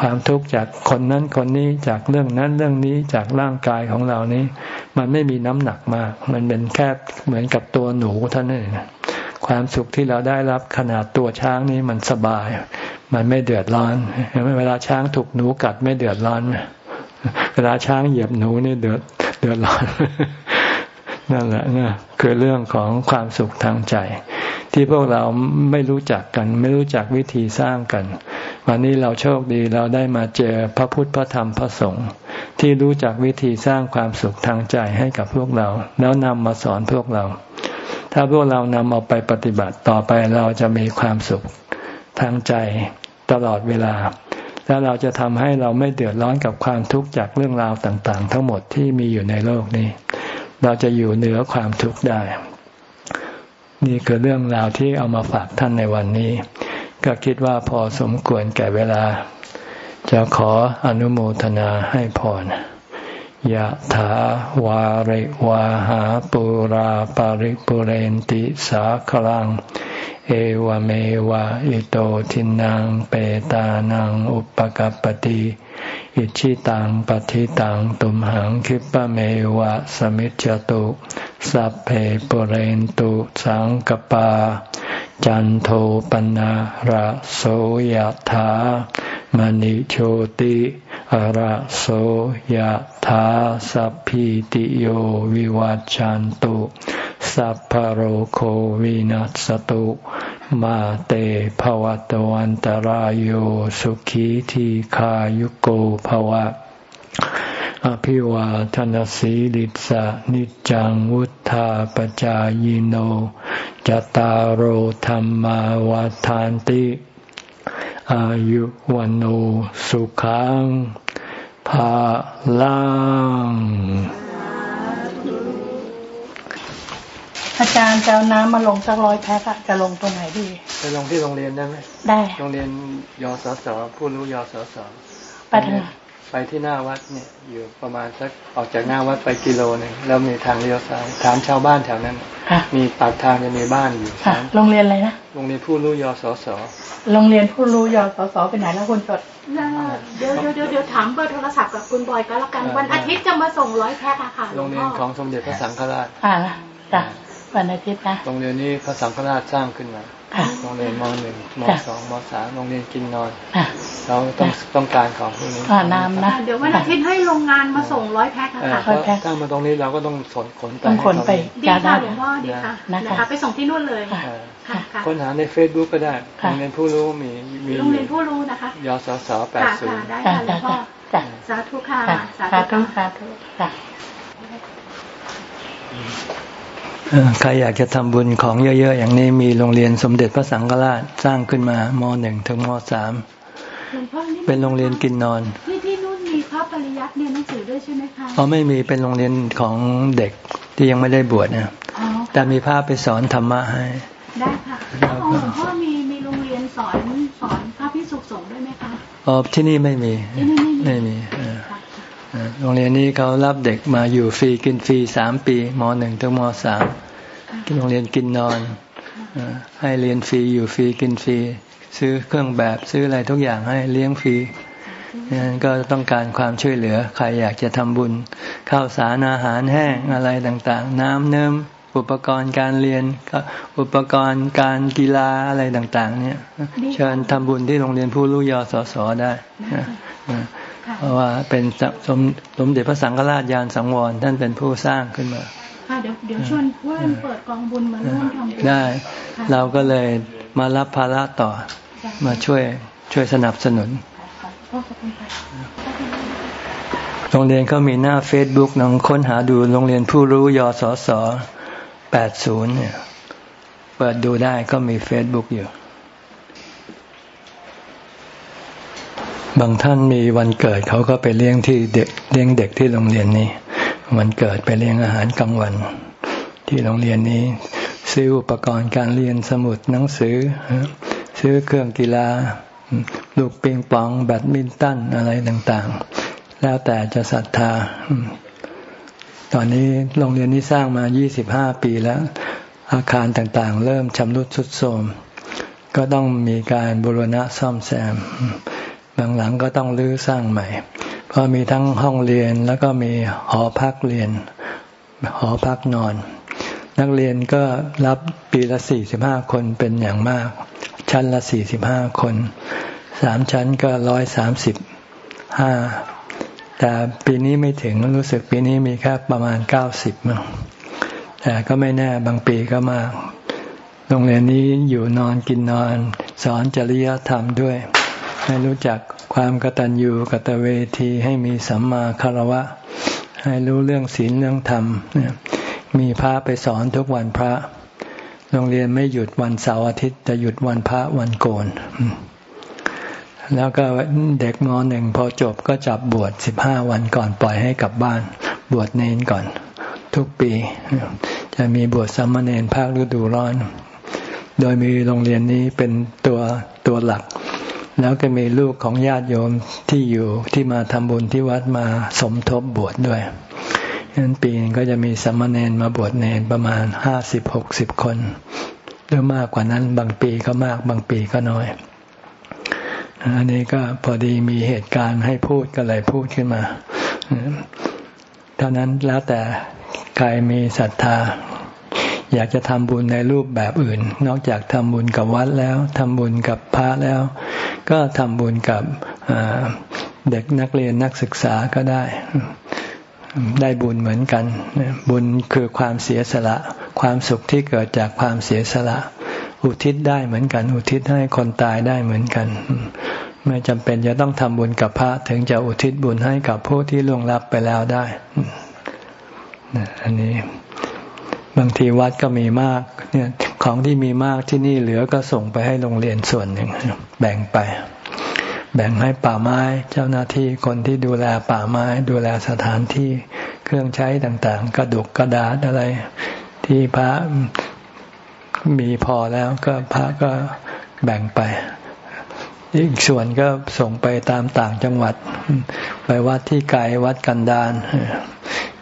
ความทุกข์จากคนนั้นคนนี้จากเรื่องนั้นเรื่องนี้จากร่างกายของเรานี้ มันไม่มีน้ำหนักมาก มันเป็นแค่เหมือนกับตัวหนูเท่านั้นเองความสุขที่เราได้รับขนาดตัวช้างนี้มันสบาย มันไม่เดือดร้อนเวลาช้างถูกหนูกัดไม่เดือดร้อน เวลาช้างเหยียบหนูนี่เดือดเดือดร้อน นั่นแหละนะคือเรื่องของความสุขทางใจ ที่พวกเราไม่รู้จักกัน ไม่รู้จักวิธีสร้างกัน วันนี้เราโชคดีเราได้มาเจอพระพุทธพระธรรมพระสงฆ์ที่รู้จักวิธีสร้างความสุขทางใจให้กับพวกเรา แล้วนำมาสอนพวกเรา ถ้าพวกเรานำเอาไปปฏิบัติต่อไปเราจะมีความสุขทางใจตลอดเวลาแล้วเราจะทำให้เราไม่เดือดร้อนกับความทุกข์จากเรื่องราวต่าง ๆ ทั้งหมดที่มีอยู่ในโลกนี้ เราจะอยู่เหนือความทุกข์ได้ นี่คือเรื่องราวที่เอามาฝากท่านในวันนี้ ก็คิดว่าพอสมควรแก่เวลา จะขออนุโมทนาให้พรยะถาวาริวาหาปุราปาริปุเรนติสาคลัง เอวเมวะอิโตทินังเปตานังอุปกัปติ อิชิตังปฏิตังตุมหังคิปะเมวะสมิจจตุสัพเพปเรนตุสังกปา จันโทปนะระโสยธามณิโชติระโสยธาสัพพิติโยวิวัจจันตุสัพพโรโควินัสตุ มาเตภวตวันตารโยสุขีทีขายุโกภวะ อภิวาทนสีลิสะนิจังวุธาปจายโนจตารโหธรรมาวาทานติ อายุวันโอสุขังภาลัง อาจารย์จะเอาน้ำมาลงสักร้อยแพ็คอะจะลงตรงไหนดีไปลงที่โรงเรียนได้ไหมได้โรงเรียนยศสผู้รู้ยศสไปทางไปที่หน้าวัดเนี่ย อยู่ประมาณสักออกจากหน้าวัดไปกิโลหนึ่งแล้วมีทางเลี้ยวซ้ายถามชาวบ้านแถวนั้น มีปากทางจะมีบ้านอยู่โรงเรียนอะไรนะโรงเรียนผู้รู้ยศสโรงเรียนผู้รู้ยศสไปไหนแล้วคุณจดเดี๋ยวเดี๋ยวเดี๋ยวถามเบอร์โทรศัพท์กับคุณบอยก็แล้วกันวันอาทิตย์จะมาส่งร้อยแพ็คอะค่ะโรงเรียนของสมเด็จพระสังฆราชอ่าจ้ะ วันอาทิตย์นะโรงเรียนนี้พระสังฆราชสร้างขึ้นมาโรงเรียนมหนึ่งมสองมสามโรงเรียนกินนอนเราต้องต้องการของพวกนี้น้ำนะเดี๋ยววันอาทิตย์ให้โรงงานมาส่งร้อยแพ็คค่ะถ้ามาตรงนี้เราก็ต้องขนขนไปขนไปดีค่ะหลวงพ่อดีค่ะนะคะไปส่งที่นู่นเลยค่ะค้นหาในเฟซบุ๊กก็ได้โรงเรียนผู้รู้มีมีโรงเรียนผู้รู้นะคะยศสแปดศูนย์ได้ค่ะหลวงพ่อสาธุค่ะสาธุสาธุค่ะ ใครอยากจะทำบุญของเยอะ ๆ อย่างนี้มีโรงเรียนสมเด็จพระสังฆราชสร้างขึ้นมามหนึ่งถึงมสามเป็นโรงเรียนกินนอน ที่ที่นู่นมีพระปริยัติเรียนหนังสือด้วยใช่ไหมคะอ๋อไม่มีเป็นโรงเรียนของเด็กที่ยังไม่ได้บวชนะแต่มีพระไปสอนธรรมะให้ ได้ค่ะแล้วหลวงพ่อมีมีโรงเรียนสอนสอนพระพิสุสงฆ์ด้วยไหมคะอ๋อที่นี่ไม่มีที่นี่ไม่มี โรงเรียนนี้เขารับเด็กมาอยู่ฟรีกินฟรีสามปีมหนึ่งถึงมสามโรงเรียนกินนอนให้เรียนฟรีอยู่ฟรีกินฟรีซื้อเครื่องแบบซื้ออะไรทุกอย่างให้เลี้ยงฟรีนั้นก็ต้องการความช่วยเหลือใครอยากจะทำบุญข้าวสารอาหารแห้งอะไรต่างๆ น้ำเนิ้มอุปกรณ์การเรียนอุปกรณ์การกีฬาอะไรต่าง ๆ เนี่ย เชิญทำบุญที่โรงเรียนผู้รู้ยอสอสอได้ เพราะว่าเป็นสมสมเด็จพระสังฆราชยานสังวรท่านเป็นผู้สร้างขึ้นมาค่ะเดี๋ยวเดี๋ยวชวนเพื่อนเปิดกองบุญมาร่วมทำบุญได้ เราก็เลยมารับภาระต่อมาช่วยช่วยสนับสนุนโรงเรียนเขามีหน้าเฟซบุ๊กน้องค้นหาดูโรงเรียนผู้รู้ยศสแปดศูนย์เนี่ยเปิดดูได้ก็มีเฟซบุ๊กอยู่ บางท่านมีวันเกิดเขาก็ไปเลี้ยงที่เด็กเลี้ยงเด็กที่โรงเรียนนี้ วันเกิดไปเลี้ยงอาหารกลางวัน ที่โรงเรียนนี้ ซื้ออุปกรณ์การเรียนสมุดหนังสือ ซื้อเครื่องกีฬา ลูกปิงปอง แบดมินตันอะไรต่างๆ แล้วแต่จะศรัทธา ตอนนี้โรงเรียนนี้สร้างมา 25 ปีแล้ว อาคารต่างๆ เริ่มชำรุดทรุดโทรมก็ต้องมีการบูรณะซ่อมแซม หลังก็ต้องรื้อสร้างใหม่ก็มีทั้งห้องเรียนแล้วก็มีหอพักเรียน หอพักนอน นักเรียนก็รับปีละสี่สิบห้าคนเป็นอย่างมาก ชั้นละสี่สิบห้าคนสามชั้นก็ร้อยสามสิบห้าแต่ปีนี้ไม่ถึงรู้สึกปีนี้มีแค่ประมาณเก้าสิบมั้งแต่ก็ไม่แน่บางปีก็มาก โรงเรียนนี้อยู่นอนกินนอน สอนจริยธรรมด้วย ให้รู้จักความกตัญญูกตเวทีให้มีสัมมาคารวะ ให้รู้เรื่องศีลเรื่องธรรมมีพระไปสอนทุกวันพระ โรงเรียนไม่หยุดวันเสาร์อาทิตย์จะหยุดวันพระวันโกน แล้วก็เด็กมหนึ่งพอจบก็จับบวชสิบห้าวันก่อนปล่อยให้กลับบ้าน บวชเนนก่อน ทุกปี จะมีบวชสัมเนนภาคฤดูร้อน โดยมีโรงเรียนนี้เป็นตัวตัวหลัก แล้วก็มีลูกของญาติโยมที่อยู่ที่มาทำบุญที่วัดมาสมทบบวชดด้วยฉะนั้นปีนึงก็จะมีสัมณเณรมาบวชเนรประมาณห้าสิบหกสิบคนหรือมากกว่านั้นบางปีก็มากบางปีก็น้อย อันนี้ก็พอดีมีเหตุการณ์ให้พูดก็เลยพูดขึ้นมาเท่านั้นแล้วแต่ใครมีศรัทธา อยากจะทำบุญในรูปแบบอื่น นอกจากทำบุญกับวัดแล้วทำบุญกับพระแล้ว ก็ทำบุญกับเด็กนักเรียนนักศึกษาก็ได้ ได้บุญเหมือนกัน บุญคือความเสียสละ ความสุขที่เกิดจากความเสียสละ อุทิศได้เหมือนกัน อุทิศให้คนตายได้เหมือนกันไม่จำเป็นจะต้องทำบุญกับพระถึงจะอุทิศบุญให้กับผู้ที่ล่วงลับไปแล้วได้อันนี้ บางทีวัดก็มีมาก เนี่ยของที่มีมากที่นี่เหลือก็ส่งไปให้โรงเรียนส่วนหนึ่งแบ่งไป แบ่งให้ป่าไม้เจ้าหน้าที่คนที่ดูแลป่าไม้ ดูแลสถานที่เครื่องใช้ต่างๆ กระดุกกระดาษอะไร ที่พระมีพอแล้วก็พระก็แบ่งไป อีกส่วนก็ส่งไปตามต่างจังหวัด ไปวัดที่ไกลวัดกันดาน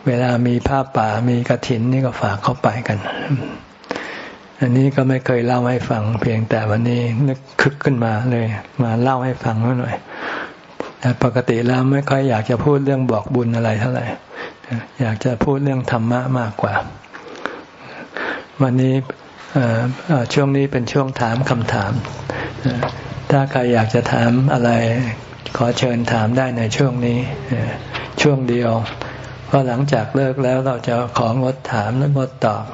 เวลามีผ้าป่ามีกระถินนี่ก็ฝากเข้าไปกัน อันนี้ก็ไม่เคยเล่าให้ฟัง เพียงแต่วันนี้นึกคึกขึ้นมาเลย มาเล่าให้ฟังหน่อยแต่ปกติแล้วไม่ค่อยอยากจะพูดเรื่องบอกบุญอะไรเท่าไหร่อยากจะพูดเรื่องธรรมะมากกว่า วันนี้ช่วงนี้เป็นช่วงถามคำถาม ถ้าใครอยากจะถามอะไร ขอเชิญถามได้ในช่วงนี้ช่วงเดียว พอหลังจากเลิกแล้วเราจะของดถามและงดตอบ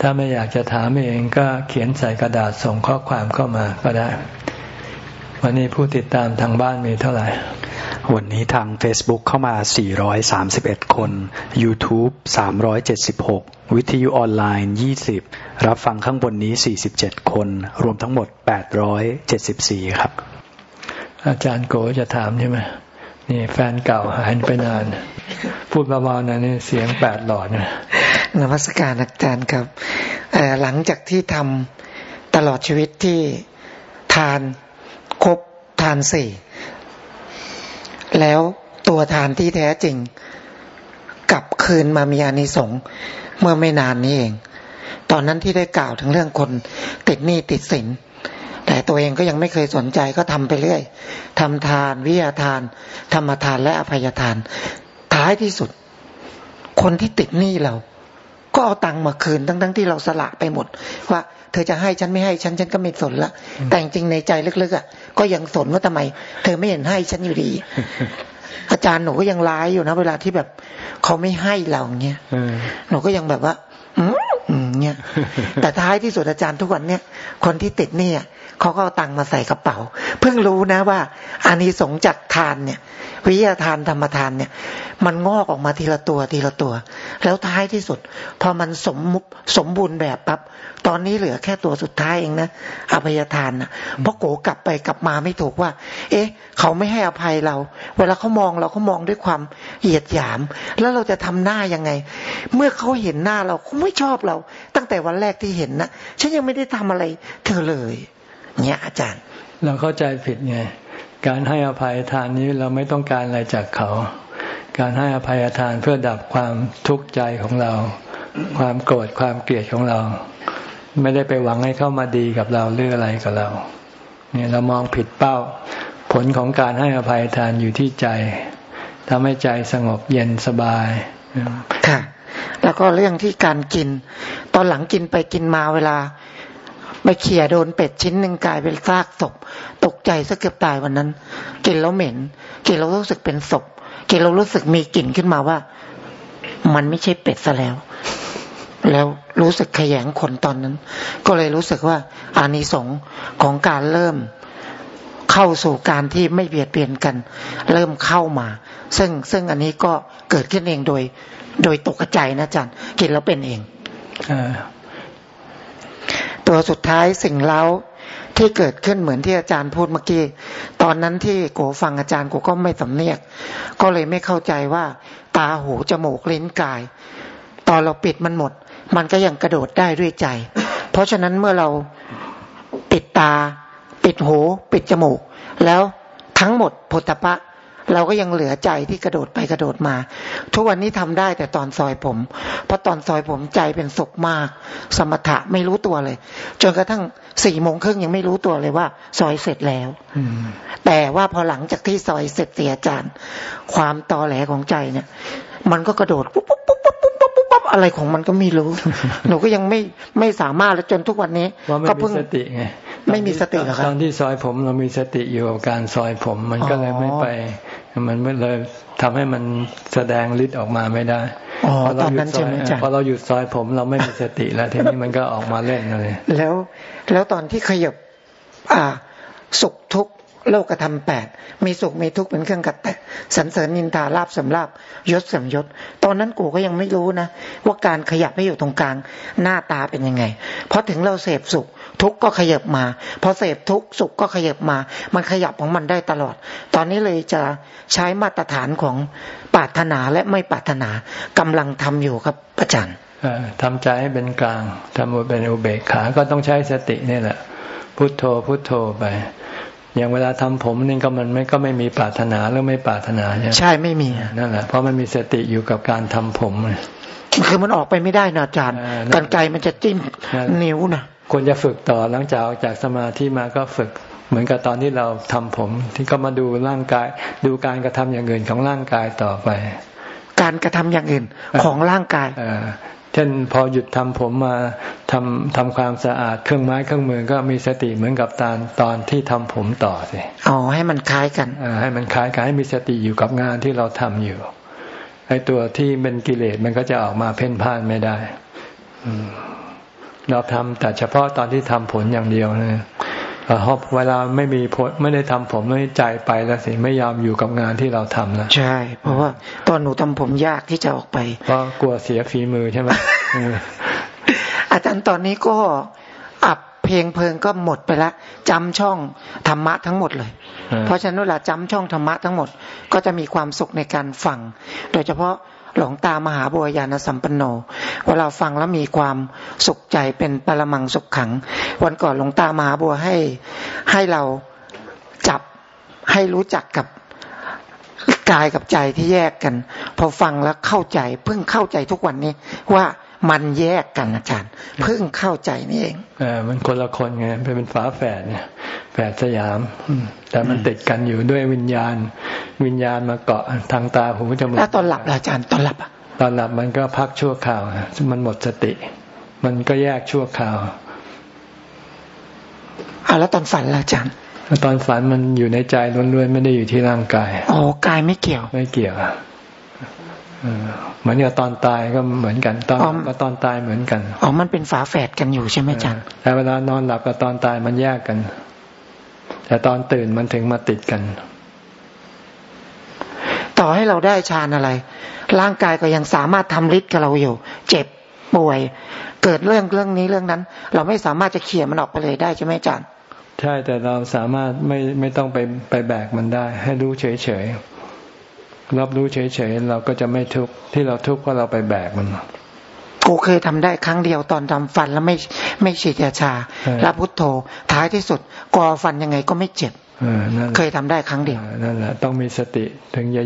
ถ้าไม่อยากจะถามเองก็เขียนใส่กระดาษส่งข้อความเข้ามาก็ได้ วันนี้ผู้ติดตามทางบ้านมีเท่าไหร่ วันนี้ทาง Facebook เข้ามา 431 คน YouTube 376 วิทยุออนไลน์ 20 รับฟังข้างบนนี้ 47 คน รวมทั้งหมด 874 ครับ อาจารย์โกจะถามใช่ไหม นี่แฟนเก่าหายไปนาน พูดเบาๆนะนี่เสียงแปดหลอดนะนวัสการอาจารย์ครับหลังจากที่ทำตลอดชีวิตที่ทานครบทานสี่แล้วตัวทานที่แท้จริง กลับคืนมามีอานิสงส์เมื่อไม่นานนี้เอง ตอนนั้นที่ได้กล่าวถึงเรื่องคนติดหนี้ติดสิน แต่ตัวเองก็ยังไม่เคยสนใจก็ทำไปเรื่อยทำทานวิทยาทาน ธรรมทานและอภัยทาน ท้ายที่สุด คนที่ติดหนี้เรา ก็เอาตังค์มาคืนทั้งทั้งที่เราสละไปหมด ว่า เธอจะให้ฉันไม่ให้ฉันฉันก็ไม่สนละ แต่จริงในใจลึกๆอะก็ยังสนว่าทำไม เธอไม่เห็นให้ฉันอยู่ดี อาจารย์หนูก็ยังร้ายอยู่นะ เวลาที่แบบเขาไม่ให้เราเงี้ยหนูก็ยังแบบว่าอืมเนี่ยแต่ท้ายที่สุดอาจารย์ทุกวันเนี่ยคนที่ติดเนี่ย เขาก็เอาตังมาใส่กระเป๋า เพิ่งรู้นะว่าอานิสงส์จากทานเนี่ย วิทยาทานธรรมทานเนี่ย มันงอกออกมาทีละตัวทีละตัว แล้วท้ายที่สุด พอมันสมสมบูรณ์แบบปั๊บตอนนี้เหลือแค่ตัวสุดท้ายเองนะอภัยทานนะเพราะโกกลับไปกลับมาไม่ถูกว่า เอ๊ะ เขาไม่ให้อภัยเรา เวลาเขามองเราเขามองด้วยความเหยียดหยาม แล้วเราจะทำหน้ายังไง เมื่อเขาเห็นหน้าเราเขาไม่ชอบเรา ตั้งแต่วันแรกที่เห็นนะฉันยังไม่ได้ทำอะไร เธอเลย เนี่ยอาจารย์ เราเข้าใจผิดไง การให้อภัยทานนี้เราไม่ต้องการอะไรจากเขา การให้อภัยทานเพื่อดับความทุกข์ใจของเรา ความโกรธความเกลียดของเรา ไม่ได้ไปหวังให้เข้ามาดีกับเราหรืออะไรกับเรา เนี่ยเรามองผิดเป้า ผลของการให้อภัยทานอยู่ที่ใจทำให้ใจสงบเย็นสบาย ค่ะ แล้วก็เรื่องที่การกิน ตอนหลังกินไปกินมาเวลา ไปเขี่ยโดนเป็ดชิ้นหนึ่งกลายเป็นซากศพ ตกใจซะเกือบตายวันนั้น กินแล้วเหม็น กินแล้วรู้สึกเป็นศพ กินแล้วรู้สึกมีกลิ่นขึ้นมาว่า มันไม่ใช่เป็ดซะแล้ว แล้วรู้สึกขยงขนตอนนั้น ก็เลยรู้สึกว่าอานิสงส์ของการเริ่มเข้าสู่การที่ไม่เบียดเบียนกัน เริ่มเข้ามา ซึ่งซึ่งอันนี้ก็เกิดขึ้นเองโดย โดยตกใจนะจันกินแล้วเป็นเอง ตัวสุดท้ายสิ่งเล้าที่เกิดขึ้นเหมือนที่อาจารย์พูดเมื่อกี้ ตอนนั้นที่โกฟังอาจารย์โกก็ไม่สำเนียก ก็เลยไม่เข้าใจว่า ตาหูจมูกลิ้นกาย ตอนเราปิดมันหมด มันก็ยังกระโดดได้ด้วยใจ เพราะฉะนั้นเมื่อเราปิดตา ปิดหู ปิดจมูก แล้วทั้งหมดผลตปะ เราก็ยังเหลือใจที่กระโดดไปกระโดดมา ทุกวันนี้ทำได้แต่ตอนซอยผม เพราะตอนซอยผมใจเป็นสุขมาก สมถะไม่รู้ตัวเลย จนกระทั่งสี่โมงครึ่งยังไม่รู้ตัวเลยว่า ซอยเสร็จแล้วแต่ว่าพอหลังจากที่ซอยเสร็จเสียจานความตอแหลของใจเนี่ย มันก็กระโดดปุ๊บปุ๊บปุ๊บปุ๊บปุ๊บปุ๊บปุ๊บอะไรของมันก็ไม่รู้ หนูก็ยังไม่ไม่สามารถแล้วจนทุกวันนี้ ก็เพิ่งสติไง ไม่มีสติหรอครับตอนที่ซอยผมเรามีสติอยู่กับการซอยผม มันก็เลยไม่ไป มันไม่เลยทำให้มันแสดงฤทธิ์ออกมาไม่ได้อ๋อตอนนั้นใช่ไหมจ๊ะพอเราหยุดซอยผมเราไม่มีสติแล้วทีนี้มันก็ออกมาเล่นเลย แล้วแล้วตอนที่ขยับอ่าสุขทุกโลกธรรมแปดมีสุขมีทุกข์เป็นเครื่องกัดแตะสันเสริญนินทาลาบสำลาบยศสมยศ ตอนนั้นกูก็ยังไม่รู้นะ ว่าการขยับให้อยู่ตรงกลางหน้าตาเป็นยังไงเพราะถึงเราเสพสุข ทุกข์ก็ขยับมา พอเสพทุกข์สุขก็ขยับมา มันขยับของมันได้ตลอด ตอนนี้เลยจะใช้มาตรฐานของปรารถนาและไม่ปรารถนากำลังทำอยู่ครับอาจารย์ทำใจให้เป็นกลางทำเป็นอุเบกขาก็ต้องใช้สตินี่แหละพุทโธพุทโธไป อย่างเวลาทำผมนี่ก็มันไม่ก็ไม่มีปรารถนาหรือไม่ปรารถนาใช่ใช่ไม่มีนั่นแหละเพราะมันมีสติอยู่กับการทำผมคือมันออกไปไม่ได้นะอาจารย์กันไกมันจะจิ้มนิ้วนะ ควรจะฝึกต่อหลังจากออกจากสมาธิมาก็ฝึกเหมือนกับตอนที่เราทำผม ที่ก็มาดูร่างกาย ดูการกระทำอย่างอื่นของร่างกายต่อไป การกระทำอย่างอื่นของร่างกายเช่นพอหยุดทำผมมาทำทำความสะอาดเครื่องไม้เครื่องมือก็มีสติเหมือนกับตอนตอนที่ทำผมต่อสิอ๋อให้มันคล้ายกันอให้มันคล้ายกันให้มีสติอยู่กับงานที่เราทำอยู่ไอ้ตัวที่เป็นกิเลสมันก็จะออกมาเพ่นพ่านไม่ได้ อืม เราทำแต่เฉพาะตอนที่ทำผลอย่างเดียวนะพอเวลาไม่มีผลไม่ได้ทำผมไม่ใจไปแล้วสิไม่ยอมอยู่กับงานที่เราทำแล้วใช่ เพราะว่าตอนหนูทำผมยากที่จะออกไปเพราะกลัวเสียฝีมือใช่ไหมอาจารย์ตอนนี้ก็อับเพลงเพลิงก็หมดไปแล้วจำช่องธรรมะทั้งหมดเลย เพราะฉะนั้นเวลาจำช่องธรรมะทั้งหมด ก็จะมีความสุขในการฟัง โดยเฉพาะ หลวงตามหาบัวยานสัมปันโนเวลาฟังแล้วมีความสุขใจเป็นปรมังสุขขัง วันก่อนหลวงตามหาบัวให้ให้เราจับให้รู้จักกับกายกับใจที่แยกกัน พอฟังแล้วเข้าใจเพิ่งเข้าใจทุกวันนี้ว่า มันแยกกันอาจารย์ เพิ่งเข้าใจนี่เองเออมันคนละคนไงเป็นฝาแฝดเนี่ยแฝดสยาม แต่มันติดกันอยู่ด้วยวิญญาณ วิญญาณมาเกาะทางตาหูจมูกแล้วตอนหลับอาจารย์ตอนหลับตอนหลับมันก็พักชั่วคราวมันหมดสติ มันก็แยกชั่วคราวอ่าแล้วตอนฝันล่ะอาจารย์ตอนฝันมันอยู่ในใจล้วนๆไม่ได้อยู่ที่ร่างกายอ๋อกายไม่เกี่ยว ไม่เกี่ยว เหมือนกับตอนตายก็เหมือนกันตอนกับตอนตายเหมือนกันอ๋อมันเป็นฝาแฝดกันอยู่ใช่ไหมอาจารย์แต่เวลานอนหลับกับตอนตายมันแยกกัน แต่ตอนตื่นมันถึงมาติดกัน ต่อให้เราได้ฌานอะไร ร่างกายก็ยังสามารถทำฤทธิ์กับเราอยู่ เจ็บป่วย เกิดเรื่องเรื่องนี้เรื่องนั้น เราไม่สามารถจะเขี่ยมันออกไปเลยได้ใช่ไหมอาจารย์ใช่แต่เราสามารถไม่ไม่ต้องไปไปแบกมันได้ ให้รู้เฉยเฉย รับรู้เฉยๆเราก็จะไม่ทุกข์ที่เราทุกข์เพราะเราไปแบกมันกูเคยทำได้ครั้งเดียวตอนทำฟันแล้วไม่ไม่ฉีดยาชาแล้วพุทโธท้ายที่สุดกอฟันยังไงก็ไม่เจ็บเคยทำได้ครั้งเดียวนั่นแหละต้องมีสติถึงจะ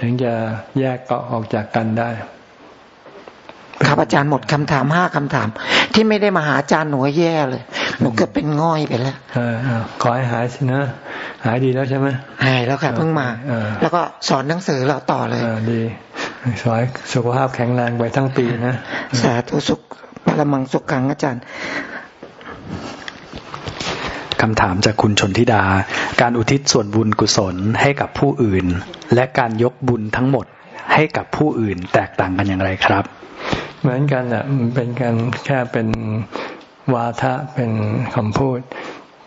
ถึงจะแยกก็ออกจากกันได้ ครับอาจารย์หมดคำถามห้าคำถาม ที่ไม่ได้มาหาอาจารย์หนูแย่เลย หนูเกือบเป็นง่อยไปแล้วขอให้หายสินะ หายดีแล้วใช่ไหมหายแล้วค่ะเพิ่งมา แล้วก็สอนหนังสือเราต่อเลยดีสอยสุขภาพแข็งแรงไปทั้งปีนะ สาธุสุขปรมังสุขขังอาจารย์คำถามจากคุณชนทิดา การอุทิศส่วนบุญกุศลให้กับผู้อื่น และการยกบุญทั้งหมดให้กับผู้อื่นแตกต่างกันอย่างไรครับ เหมือนกันอะมันเป็นการแค่เป็นวาทะเป็นคำพูด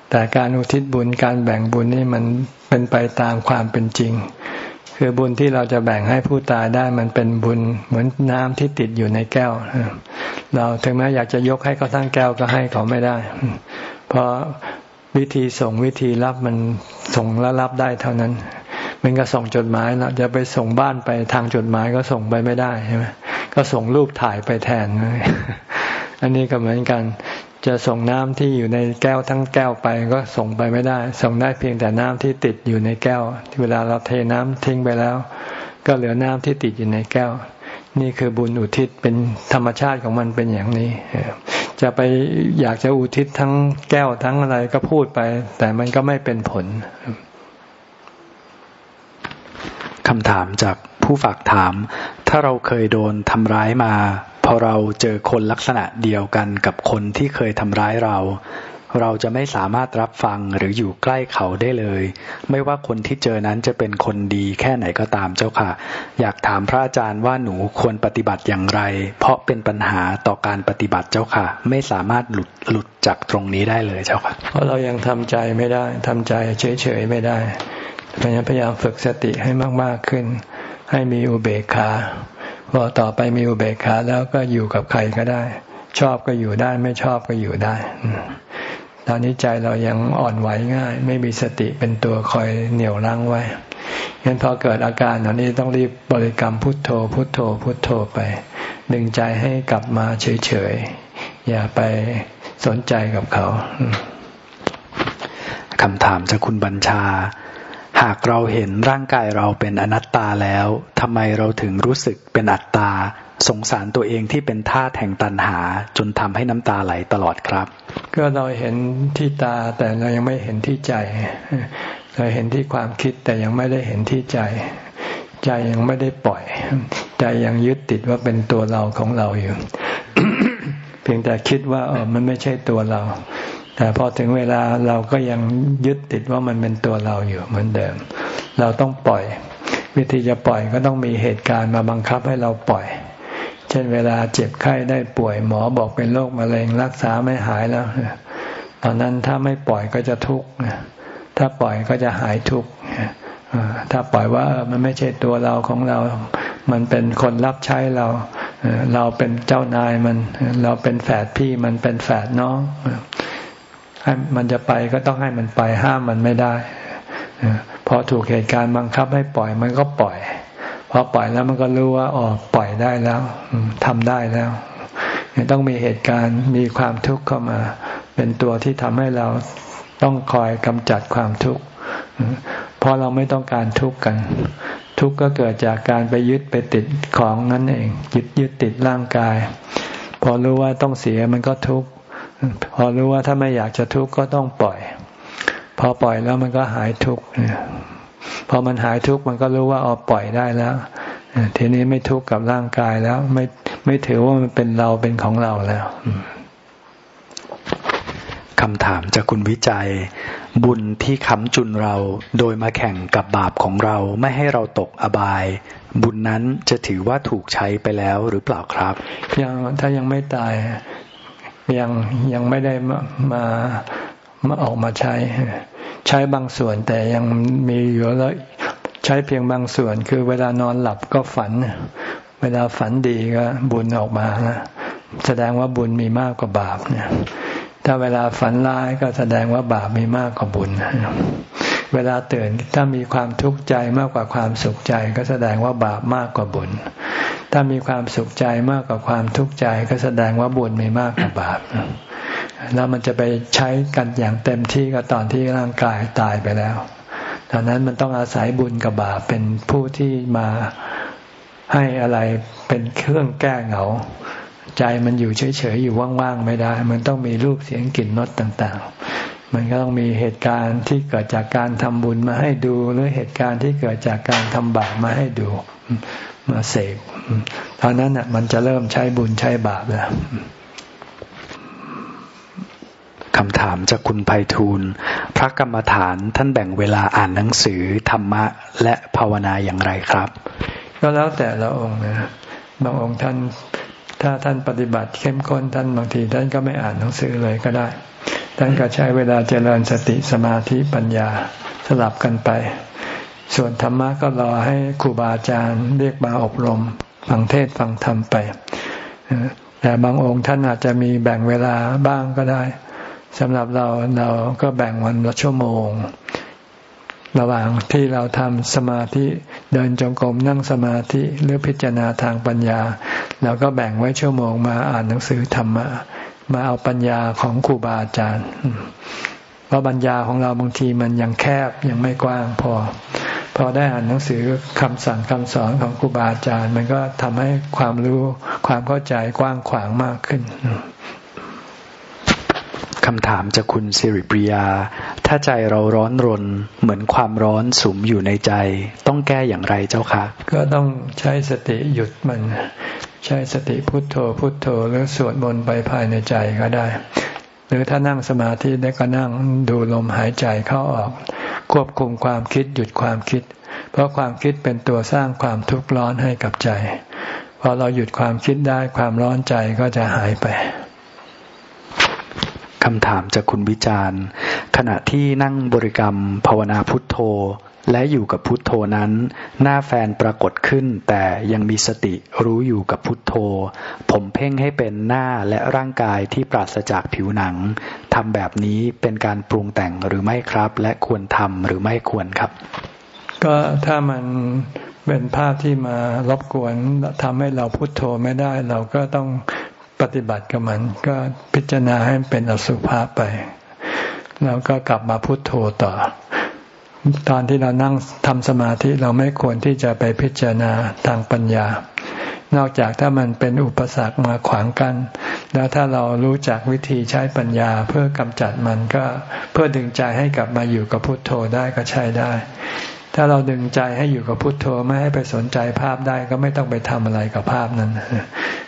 แต่การอุทิศบุญการแบ่งบุญนี่มันเป็นไปตามความเป็นจริง คือบุญที่เราจะแบ่งให้ผู้ตายได้มันเป็นบุญเหมือนน้ำที่ติดอยู่ในแก้ว เราถึงแม้อยากจะยกให้เขาทั้งแก้วก็ให้เขาไม่ได้ เพราะวิธีส่งวิธีรับมันส่งและรับได้เท่านั้น มันก็ส่งจดหมายเราจะไปส่งบ้านไปทางจดหมายก็ส่งไปไม่ได้ใช่ไหมก็ส่งรูปถ่ายไปแทน อันนี้ก็เหมือนกัน จะส่งน้ำที่อยู่ในแก้วทั้งแก้วไปก็ส่งไปไม่ได้ ส่งได้เพียงแต่น้ำที่ติดอยู่ในแก้ว ที่เวลาเราเทน้ำทิ้งไปแล้ว ก็เหลือน้ำที่ติดอยู่ในแก้ว นี่คือบุญอุทิศเป็นธรรมชาติของมันเป็นอย่างนี้จะไปอยากจะอุทิศทั้งแก้วทั้งอะไรก็พูดไป แต่มันก็ไม่เป็นผล คำถามจากผู้ฝากถาม ถ้าเราเคยโดนทำร้ายมา พอเราเจอคนลักษณะเดียวกันกับคนที่เคยทำร้ายเรา เราจะไม่สามารถรับฟังหรืออยู่ใกล้เขาได้เลย ไม่ว่าคนที่เจอนั้นจะเป็นคนดีแค่ไหนก็ตามเจ้าค่ะ อยากถามพระอาจารย์ว่าหนูควรปฏิบัติอย่างไร เพราะเป็นปัญหาต่อการปฏิบัติเจ้าค่ะ ไม่สามารถหลุดหลุดจากตรงนี้ได้เลยเจ้าค่ะ เพราะเรายังทำใจไม่ได้ทำใจเฉยๆไม่ได้ พยายามฝึกสติให้มาก ๆขึ้น ให้มีอุเบกขาพอต่อไปมีอุเบกขาแล้วก็อยู่กับใครก็ได้ ชอบก็อยู่ได้ไม่ชอบก็อยู่ได้ตอนนี้ใจเรายังอ่อนไหวง่าย ไม่มีสติเป็นตัวคอยเหนี่ยวรั้งไว้งั้นพอเกิดอาการตอนนี้ต้องรีบบริกรรมพุทโธ พุทโธ พุทโธไป ดึงใจให้กลับมาเฉยๆ อย่าไปสนใจกับเขาคำถามจากคุณบัญชา หากเราเห็นร่างกายเราเป็นอนัตตาแล้วทำไมเราถึงรู้สึกเป็นอัตตา สงสารตัวเองที่เป็นท่าแห่งตันหา จนทำให้น้ำตาไหลตลอดครับ ก็เราเห็นที่ตาแต่เรายังไม่เห็นที่ใจ เราเห็นที่ความคิดแต่ยังไม่ได้เห็นที่ใจ ใจยังไม่ได้ปล่อย ใจยังยึดติดว่าเป็นตัวเราของเราอยู่ เพียงแต่คิดว่าเออมันไม่ใช่ตัวเรา แต่พอถึงเวลาเราก็ยังยึดติดว่ามันเป็นตัวเราอยู่เหมือนเดิม เราต้องปล่อย วิธีจะปล่อยก็ต้องมีเหตุการณ์มาบังคับให้เราปล่อย เช่นเวลาเจ็บไข้ได้ป่วยหมอบอกเป็นโรคมะเร็งรักษาไม่หายแล้วตอนนั้นถ้าไม่ปล่อยก็จะทุกข์ถ้าปล่อยก็จะหายทุกข์ถ้าปล่อยว่ามันไม่ใช่ตัวเราของเรา มันเป็นคนรับใช้เรา เราเป็นเจ้านายมัน เราเป็นแฝดพี่มันเป็นแฝดน้อง ให้มันจะไปก็ต้องให้มันไปห้ามมันไม่ได้พอถูกเหตุการณ์บังคับให้ปล่อยมันก็ปล่อยพอปล่อยแล้วมันก็รู้ว่าอ๋อปล่อยได้แล้วทำได้แล้วต้องมีเหตุการณ์มีความทุกข์เข้ามา เป็นตัวที่ทำให้เราต้องคอยกำจัดความทุกข์เพราะเราไม่ต้องการทุกข์กัน ทุกข์ก็เกิดจากการไปยึดไปติดของนั่นเองยึดยึดติดร่างกายพพอรู้ว่าต้องเสียมันก็ทุกข์ พอรู้ว่าถ้าไม่อยากจะทุกข์ก็ต้องปล่อย พอปล่อยแล้วมันก็หายทุกข์พอมันหายทุกข์มันก็รู้ว่าอ๋อปล่อยได้แล้ว ทีนี้ไม่ทุกข์กับร่างกายแล้วไม่ไม่ถือว่ามันเป็นเราเป็นของเราแล้วคำถามจากคุณวิจัย บุญที่ค้ำจุนเรา โดยมาแข่งกับบาปของเราไม่ให้เราตกอบาย บุญนั้นจะถือว่าถูกใช้ไปแล้วหรือเปล่าครับยังถ้ายังไม่ตาย ยังยังไม่ได้มามามาออกมาใช้ ใช้บางส่วนแต่ยังมีอยู่แล้วใช้เพียงบางส่วน คือเวลานอนหลับก็ฝัน เวลาฝันดีก็บุญออกมานะแสดงว่าบุญมีมากกว่าบาปเนี่ย ถ้าเวลาฝันร้ายก็แสดงว่าบาปมีมากกว่าบุญ เวลาตื่นถ้ามีความทุกข์ใจมากกว่าความสุขใจ ก็แสดงว่าบาปมากกว่าบุญ ถ้ามีความสุขใจมากกว่าความทุกข์ใจก็แสดงว่าบุญมีมากกว่าบาปแล้วมันจะไปใช้กันอย่างเต็มที่ก็ตอนที่ร่างกายตายไปแล้วดังนั้นมันต้องอาศัยบุญกับบาปเป็นผู้ที่มาให้อะไรเป็นเครื่องแก้เหงา ใจมันอยู่เฉยๆอยู่ว่างๆไม่ได้ มันต้องมีรูปเสียงกลิ่นรสต่างๆ มันก็ต้องมีเหตุการณ์ที่เกิดจากการทำบุญมาให้ดู หรือเหตุการณ์ที่เกิดจากการทำบาปมาให้ดู มาเสพตอนนั้นน่ะมันจะเริ่มใช้บุญใช้บาปแล้วคำถามจากคุณไพฑูรย์พระกรรมฐานท่านแบ่งเวลาอ่านหนังสือธรรมะและภาวนาอย่างไรครับ ก็แล้วแต่ละองค์นะบางองค์ท่านถ้าท่านปฏิบัติเข้มข้นท่านบางทีท่านก็ไม่อ่านหนังสือเลยก็ได้ ท่านก็ใช้เวลาเจริญสติสมาธิปัญญาสลับกันไป ส่วนธรรมะก็รอให้ครูบาอาจารย์เรียกมาอบรม ฟังเทศฟังธรรมไป แต่บางองค์ท่านอาจจะมีแบ่งเวลาบ้างก็ได้สำหรับเราเราก็แบ่งวันละชั่วโมง ระหว่างที่เราทำสมาธิเดินจงกรมนั่งสมาธิหรือพิจารณาทางปัญญาเราก็แบ่งไว้ชั่วโมงมาอ่านหนังสือธรรมะมาเอาปัญญาของครูบาอาจารย์ เพราะปัญญาของเราบางทีมันยังแคบยังไม่กว้างพอ พอได้อ่านหนังสือคำสั่งคำสอนของครูบาอาจารย์ มันก็ทำให้ความรู้ความเข้าใจกว้างขวางมากขึ้นคำถามจากคุณสิริปริยา ถ้าใจเราร้อนรน เหมือนความร้อนสุมอยู่ในใจ ต้องแก้อย่างไรเจ้าคะ ก็ต้องใช้สติหยุดมัน ใช้สติพุทโธ พุทโธหรือสวดมนต์ไปภายในใจก็ได้ หรือถ้านั่งสมาธิได้ก็นั่งดูลมหายใจเข้าออก ควบคุมความคิดหยุดความคิด เพราะความคิดเป็นตัวสร้างความทุกข์ร้อนให้กับใจ พอเราหยุดความคิดได้ความร้อนใจก็จะหายไปคำถามจากคุณวิจารณ์ ขณะที่นั่งบริกรรมภาวนาพุทโธ และอยู่กับพุทโธนั้น หน้าแฟนปรากฏขึ้น แต่ยังมีสติรู้อยู่กับพุทโธ ผมเพ่งให้เป็นหน้าและร่างกายที่ปราศจากผิวหนังทำแบบนี้เป็นการปรุงแต่งหรือไม่ครับ และควรทำหรือไม่ควรครับ ก็ถ้ามันเป็นภาพที่มารบกวนทำให้เราพุทโธไม่ได้ เราก็ต้องปฏิบัติกับมัน ก็พิจารณาให้เป็นอสุภะไป แล้วก็กลับมาพุทโธต่อ ตอนที่เรานั่งทำสมาธิเราไม่ควรที่จะไปพิจารณาทางปัญญา นอกจากถ้ามันเป็นอุปสรรคมาขวางกัน้นแล้วถ้าเรารู้จักวิธีใช้ปัญญาเพื่อกำจัดมันก็เพื่อดึงใจให้กลับมาอยู่กับพุทโธได้ก็ใช้ได้ ถ้าเราดึงใจให้อยู่กับพุทโธไม่ให้ไปสนใจภาพได้ก็ไม่ต้องไปทำอะไรกับภาพนั้น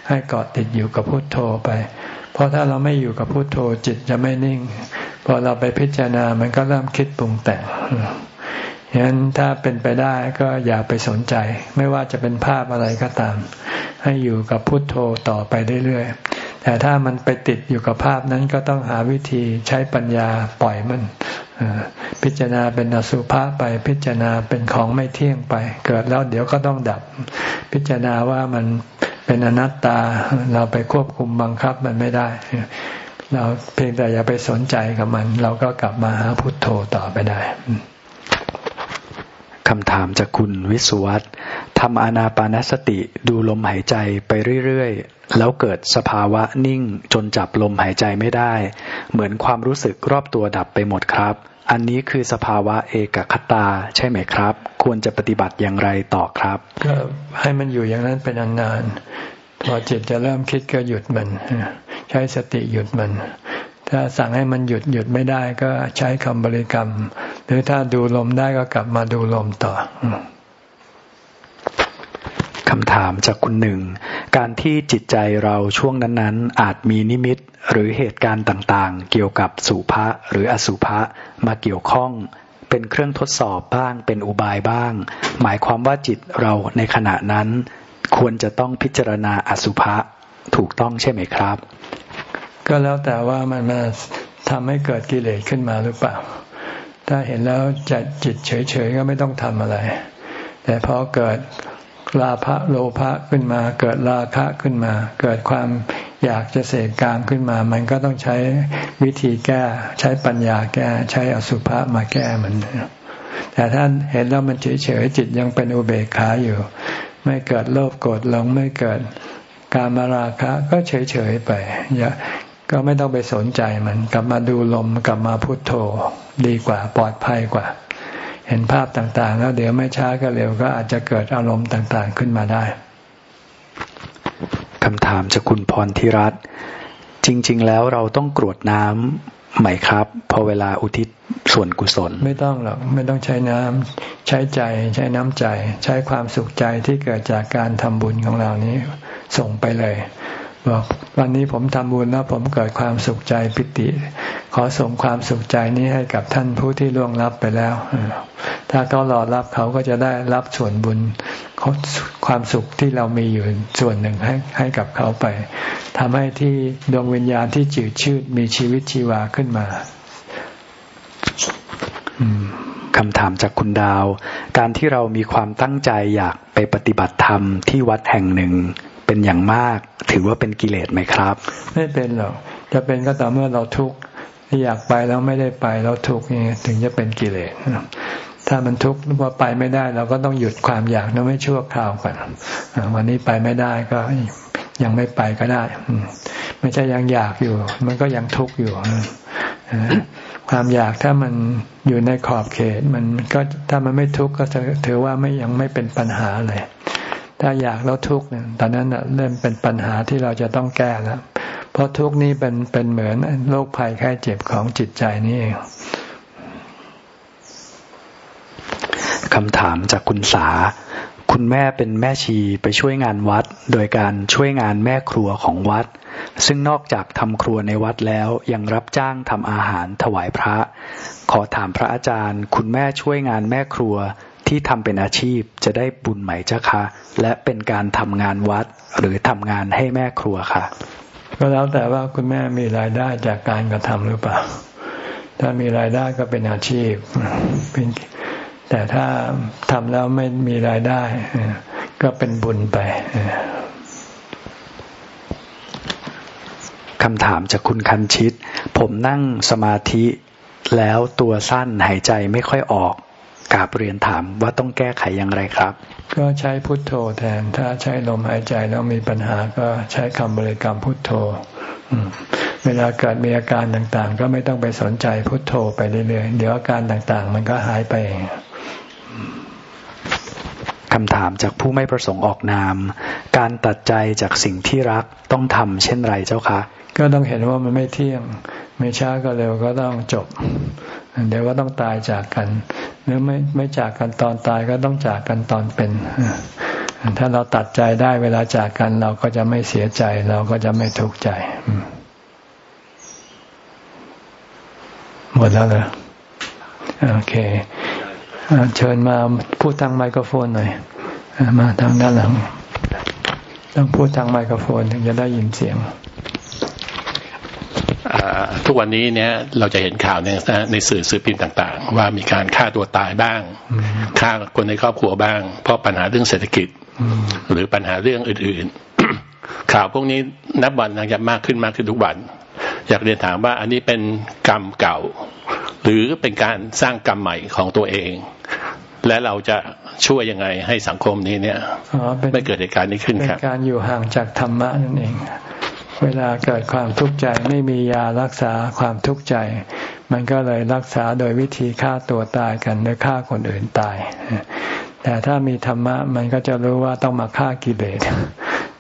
ให้เกาะติดอยู่กับพุทโธไป เพราะถ้าเราไม่อยู่กับพุทโธจิตจะไม่นิ่ง พอเราไปพิจารณามันก็เริ่มคิดปรุงแต่งฉะนั้นถ้าเป็นไปได้ก็อย่าไปสนใจ ไม่ว่าจะเป็นภาพอะไรก็ตาม ให้อยู่กับพุทโธต่อไปเรื่อยๆแต่ถ้ามันไปติดอยู่กับภาพนั้นก็ต้องหาวิธีใช้ปัญญาปล่อยมันพิจารณาเป็นอสุภะไปพิจารณาเป็นของไม่เที่ยงไป เกิดแล้วเดี๋ยวก็ต้องดับ พิจารณาว่ามัน เป็นอนัตตาเราไปควบคุมบังคับมันไม่ได้ เราเพียงแต่อย่าไปสนใจกับมัน เราก็กลับมาหาพุทโธต่อไปได้คำถามจากคุณวิสุวัตทำอานาปานสติดูลมหายใจไปเรื่อยๆ แล้วเกิดสภาวะนิ่งจนจับลมหายใจไม่ได้ เหมือนความรู้สึกรอบตัวดับไปหมดครับ อันนี้คือสภาวะเอกคตาใช่ไหมครับ ควรจะปฏิบัติอย่างไรต่อครับ ก็ให้มันอยู่อย่างนั้นเป็นนานๆพอจิตจะเริ่มคิดก็หยุดมัน ใช้สติหยุดมัน ถ้าสั่งให้มันหยุดหยุดไม่ได้ก็ใช้คำบริกรรม หรือถ้าดูลมได้ก็กลับมาดูลมต่อ คำถามจากคุณหนึ่ง การที่จิตใจเราช่วงนั้นๆ อาจมีนิมิตหรือเหตุการณ์ต่างๆ เกี่ยวกับสุภะหรืออสุภะมาเกี่ยวข้อง เป็นเครื่องทดสอบบ้าง เป็นอุบายบ้าง หมายความว่าจิตเราในขณะนั้น ควรจะต้องพิจารณาอสุภะถูกต้องใช่ไหมครับ ก็แล้วแต่ว่ามันมาทำให้เกิดกิเลสขึ้นมาหรือเปล่า ถ้าเห็นแล้วจะจิตเฉยๆก็ไม่ต้องทำอะไร แต่พอเกิด ลาภะโลภะขึ้นมา เกิดราคะขึ้นมา เกิดความอยากจะเสกกามขึ้นมา มันก็ต้องใช้วิธีแก้ ใช้ปัญญาแก้ ใช้อสุภะมาแก้มันแต่ท่านเห็นแล้วมันเฉยๆจิตยังเป็นอุเบกขาอยู่ ไม่เกิดโลภโกรธหลงไม่เกิดการมาราคะก็เฉยๆไปอย่าก็ไม่ต้องไปสนใจมัน กลับมาดูลมกลับมาพุโทโธดีกว่าปลอดภัยกว่า เห็นภาพต่างๆ แล้วเดี๋ยวไม่ช้าก็เร็วก็อาจจะเกิดอารมณ์ต่างๆขึ้นมาได้คำถามจากคุณพรธิรัตน์จริง ๆ แล้วเราต้องกรวดน้ำไหมครับ พอเวลาอุทิศส่วนกุศล ไม่ต้องหรอกไม่ต้องใช้น้ำใช้ใจใช้น้ำใจ ใช้ความสุขใจที่เกิดจากการทำบุญของเรานี้ ส่งไปเลย บอกวันนี้ผมทำบุญแล้วผมเกิดความสุขใจปิติ ขอส่งความสุขใจนี้ให้กับท่านผู้ที่ล่วงลับไปแล้ว ถ้าเขารอรับเขาก็จะได้รับส่วนบุญความสุขที่เรามีอยู่ส่วนหนึ่งให้ให้กับเขาไปทำให้ที่ดวงวิญญาณที่จืดชืดมีชีวิตชีวาขึ้นมาคำถามจากคุณดาว การที่เรามีความตั้งใจอยากไปปฏิบัติธรรมที่วัดแห่งหนึ่ง เป็นอย่างมาก ถือว่าเป็นกิเลสไหมครับ ไม่เป็นหรอกจะเป็นก็ต่อเมื่อเราทุกข์ที่อยากไปแล้วไม่ได้ไปเราทุกข์นี่ถึงจะเป็นกิเลสถ้ามันทุกข์ว่าไปไม่ได้ เราก็ต้องหยุดความอยากนั้นไม่ชั่วคราวก่อนวันนี้ไปไม่ได้ก็ยังไม่ไปก็ได้ ไม่ใช่ยังอยากอยู่ มันก็ยังทุกข์อยู่ความอยากถ้ามันอยู่ในขอบเขต มันก็ถ้ามันไม่ทุกข์ก็ถือว่าไม่ยังไม่เป็นปัญหาเลย ถ้าอยากแล้วทุกข์ตอนนั้นเริ่มเป็นปัญหาที่เราจะต้องแก้แล้วเพราะทุกข์นี้เป็นเป็นเหมือนโรคภัยไข้เจ็บของจิตใจนี่เองคำถามจากคุณสา คุณแม่เป็นแม่ชีไปช่วยงานวัด โดยการช่วยงานแม่ครัวของวัด ซึ่งนอกจากทำครัวในวัดแล้วยังรับจ้างทำอาหารถวายพระ ขอถามพระอาจารย์ คุณแม่ช่วยงานแม่ครัว ที่ทำเป็นอาชีพจะได้บุญไหมเจ้าคะ และเป็นการทำงานวัดหรือทำงานให้แม่ครัวค่ะ ก็แล้วแต่ว่าคุณแม่มีรายได้จากการกระทำหรือเปล่า ถ้ามีรายได้ก็เป็นอาชีพเป็นแต่ถ้าทำแล้วไม่มีรายได้ ก็เป็นบุญไปคำถามจากคุณคันชิต ผมนั่งสมาธิแล้วตัวสั้นหายใจไม่ค่อยออก กาบเรียนถามว่าต้องแก้ไขอย่างไรครับ ก็ใช้พุทโธแทน ถ้าใช้ลมหายใจแล้วมีปัญหาก็ใช้คำบริกรรมพุทโธเวลาเกิดมีอาการต่างๆ ก็ไม่ต้องไปสนใจพุทโธไปเรื่อยๆ เดี๋ยวอาการต่างๆ มันก็หายไปเองคำถามจากผู้ไม่ประสงค์ออกนาม การตัดใจจากสิ่งที่รักต้องทำเช่นไรเจ้าคะ ก็ต้องเห็นว่ามันไม่เที่ยง ไม่ช้าก็เร็วก็ต้องจบ เดี๋ยวก็ต้องตายจากกัน หรือไม่ไม่จากกันตอนตายก็ต้องจากกันตอนเป็นถ้าเราตัดใจได้เวลาจากกันเราก็จะไม่เสียใจ เราก็จะไม่ทุกข์ใจหมดแล้วเหรอโอเคเชิญมาพูดทางไมโครโฟนหน่อยมาทางด้านหลัง ต้องพูดทางไมโครโฟนถึงจะได้ยินเสียง ทุกวันนี้เนี่ยเราจะเห็นข่าวในในสื่อสื่อพิมพ์ต่าง ๆ ว่ามีการฆ่าตัวตายบ้างฆ่าคนในครอบครัวบ้าง เพราะปัญหาเรื่องเศรษฐกิจ หรือปัญหาเรื่องอื่นๆ ข่าวพวกนี้นับวันจะมากขึ้นมากขึ้นทุกวัน อยากเรียนถามว่าอันนี้เป็นกรรมเก่า หรือเป็นการสร้างกรรมใหม่ของตัวเอง และเราจะช่วยยังไงให้สังคมนี้เนี่ยไม่เกิดเหตุการณ์นี้ขึ้นครับเป็นการอยู่ห่างจากธรรมะนั่นเอง เวลาเกิดความทุกข์ใจไม่มียารักษาความทุกข์ใจ มันก็เลยรักษาโดยวิธีฆ่าตัวตายกันหรือฆ่าคนอื่นตาย แต่ถ้ามีธรรมะมันก็จะรู้ว่าต้องมาฆ่ากิเลส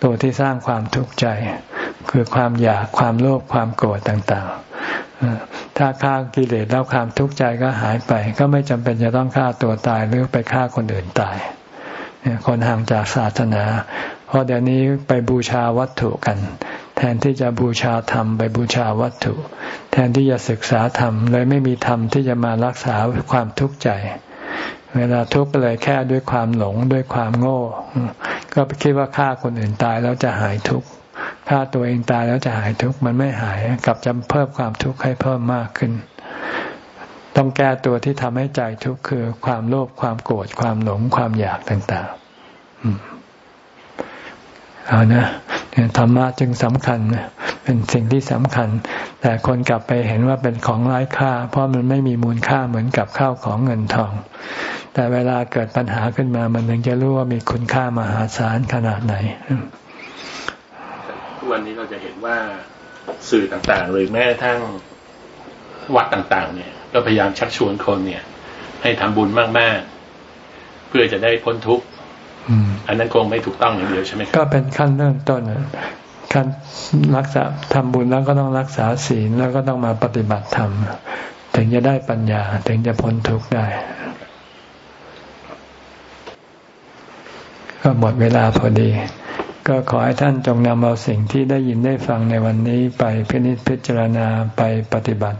ตัวที่สร้างความทุกข์ใจ คือความอยากความโลภความโกรธต่างๆ ถ้าฆ่ากิเลสแล้วความทุกข์ใจก็หายไป ก็ไม่จำเป็นจะต้องฆ่าตัวตายหรือไปฆ่าคนอื่นตายคนห่างจากศาสนา เพราะเดี๋ยวนี้ไปบูชาวัตถุกัน แทนที่จะบูชาธรรมไปบูชาวัตถุ แทนที่จะศึกษาธรรมเลยไม่มีธรรมที่จะมารักษาความทุกข์ใจ เวลาทุกข์เลยแค่ด้วยความหลงด้วยความโง่ ก็คิดว่าฆ่าคนอื่นตายแล้วจะหายทุกข์ฆ่าตัวเองตายแล้วจะหายทุกข์มันไม่หายกลับจะเพิ่มความทุกข์ให้เพิ่มมากขึ้น ต้องแก้ตัวที่ทำให้ใจทุกข์คือความโลภความโกรธความหลงความอยากต่าง ๆ เอานะธรรมะจึงสำคัญเป็นสิ่งที่สำคัญ แต่คนกลับไปเห็นว่าเป็นของไร้ค่า เพราะมันไม่มีมูลค่าเหมือนกับข้าวของเงินทอง แต่เวลาเกิดปัญหาขึ้นมามันถึงจะรู้ว่ามีคุณค่ามหาศาลขนาดไหนทุกวันนี้เราจะเห็นว่าสื่อต่างๆเลยแม้ทั้งวัดต่างๆ เนี่ย ก็พยายามชักชวนคนเนี่ย ให้ทำบุญมากๆ เพื่อจะได้พ้นทุกข์ อันนั้นคงไม่ถูกต้องอย่างเดียวใช่ไหมก็เป็นขั้นเริ่มต้นขั้นรักษาทำบุญแล้วก็ต้องรักษาศีลแล้วก็ต้องมาปฏิบัติธรรมถึงจะได้ปัญญา ถึงจะพ้นทุกข์ได้ ก็หมดเวลาพอดี ก็ขอให้ท่านจงนำเอาสิ่งที่ได้ยินได้ฟังในวันนี้ไปพินิจพิจารณาไปปฏิบัติ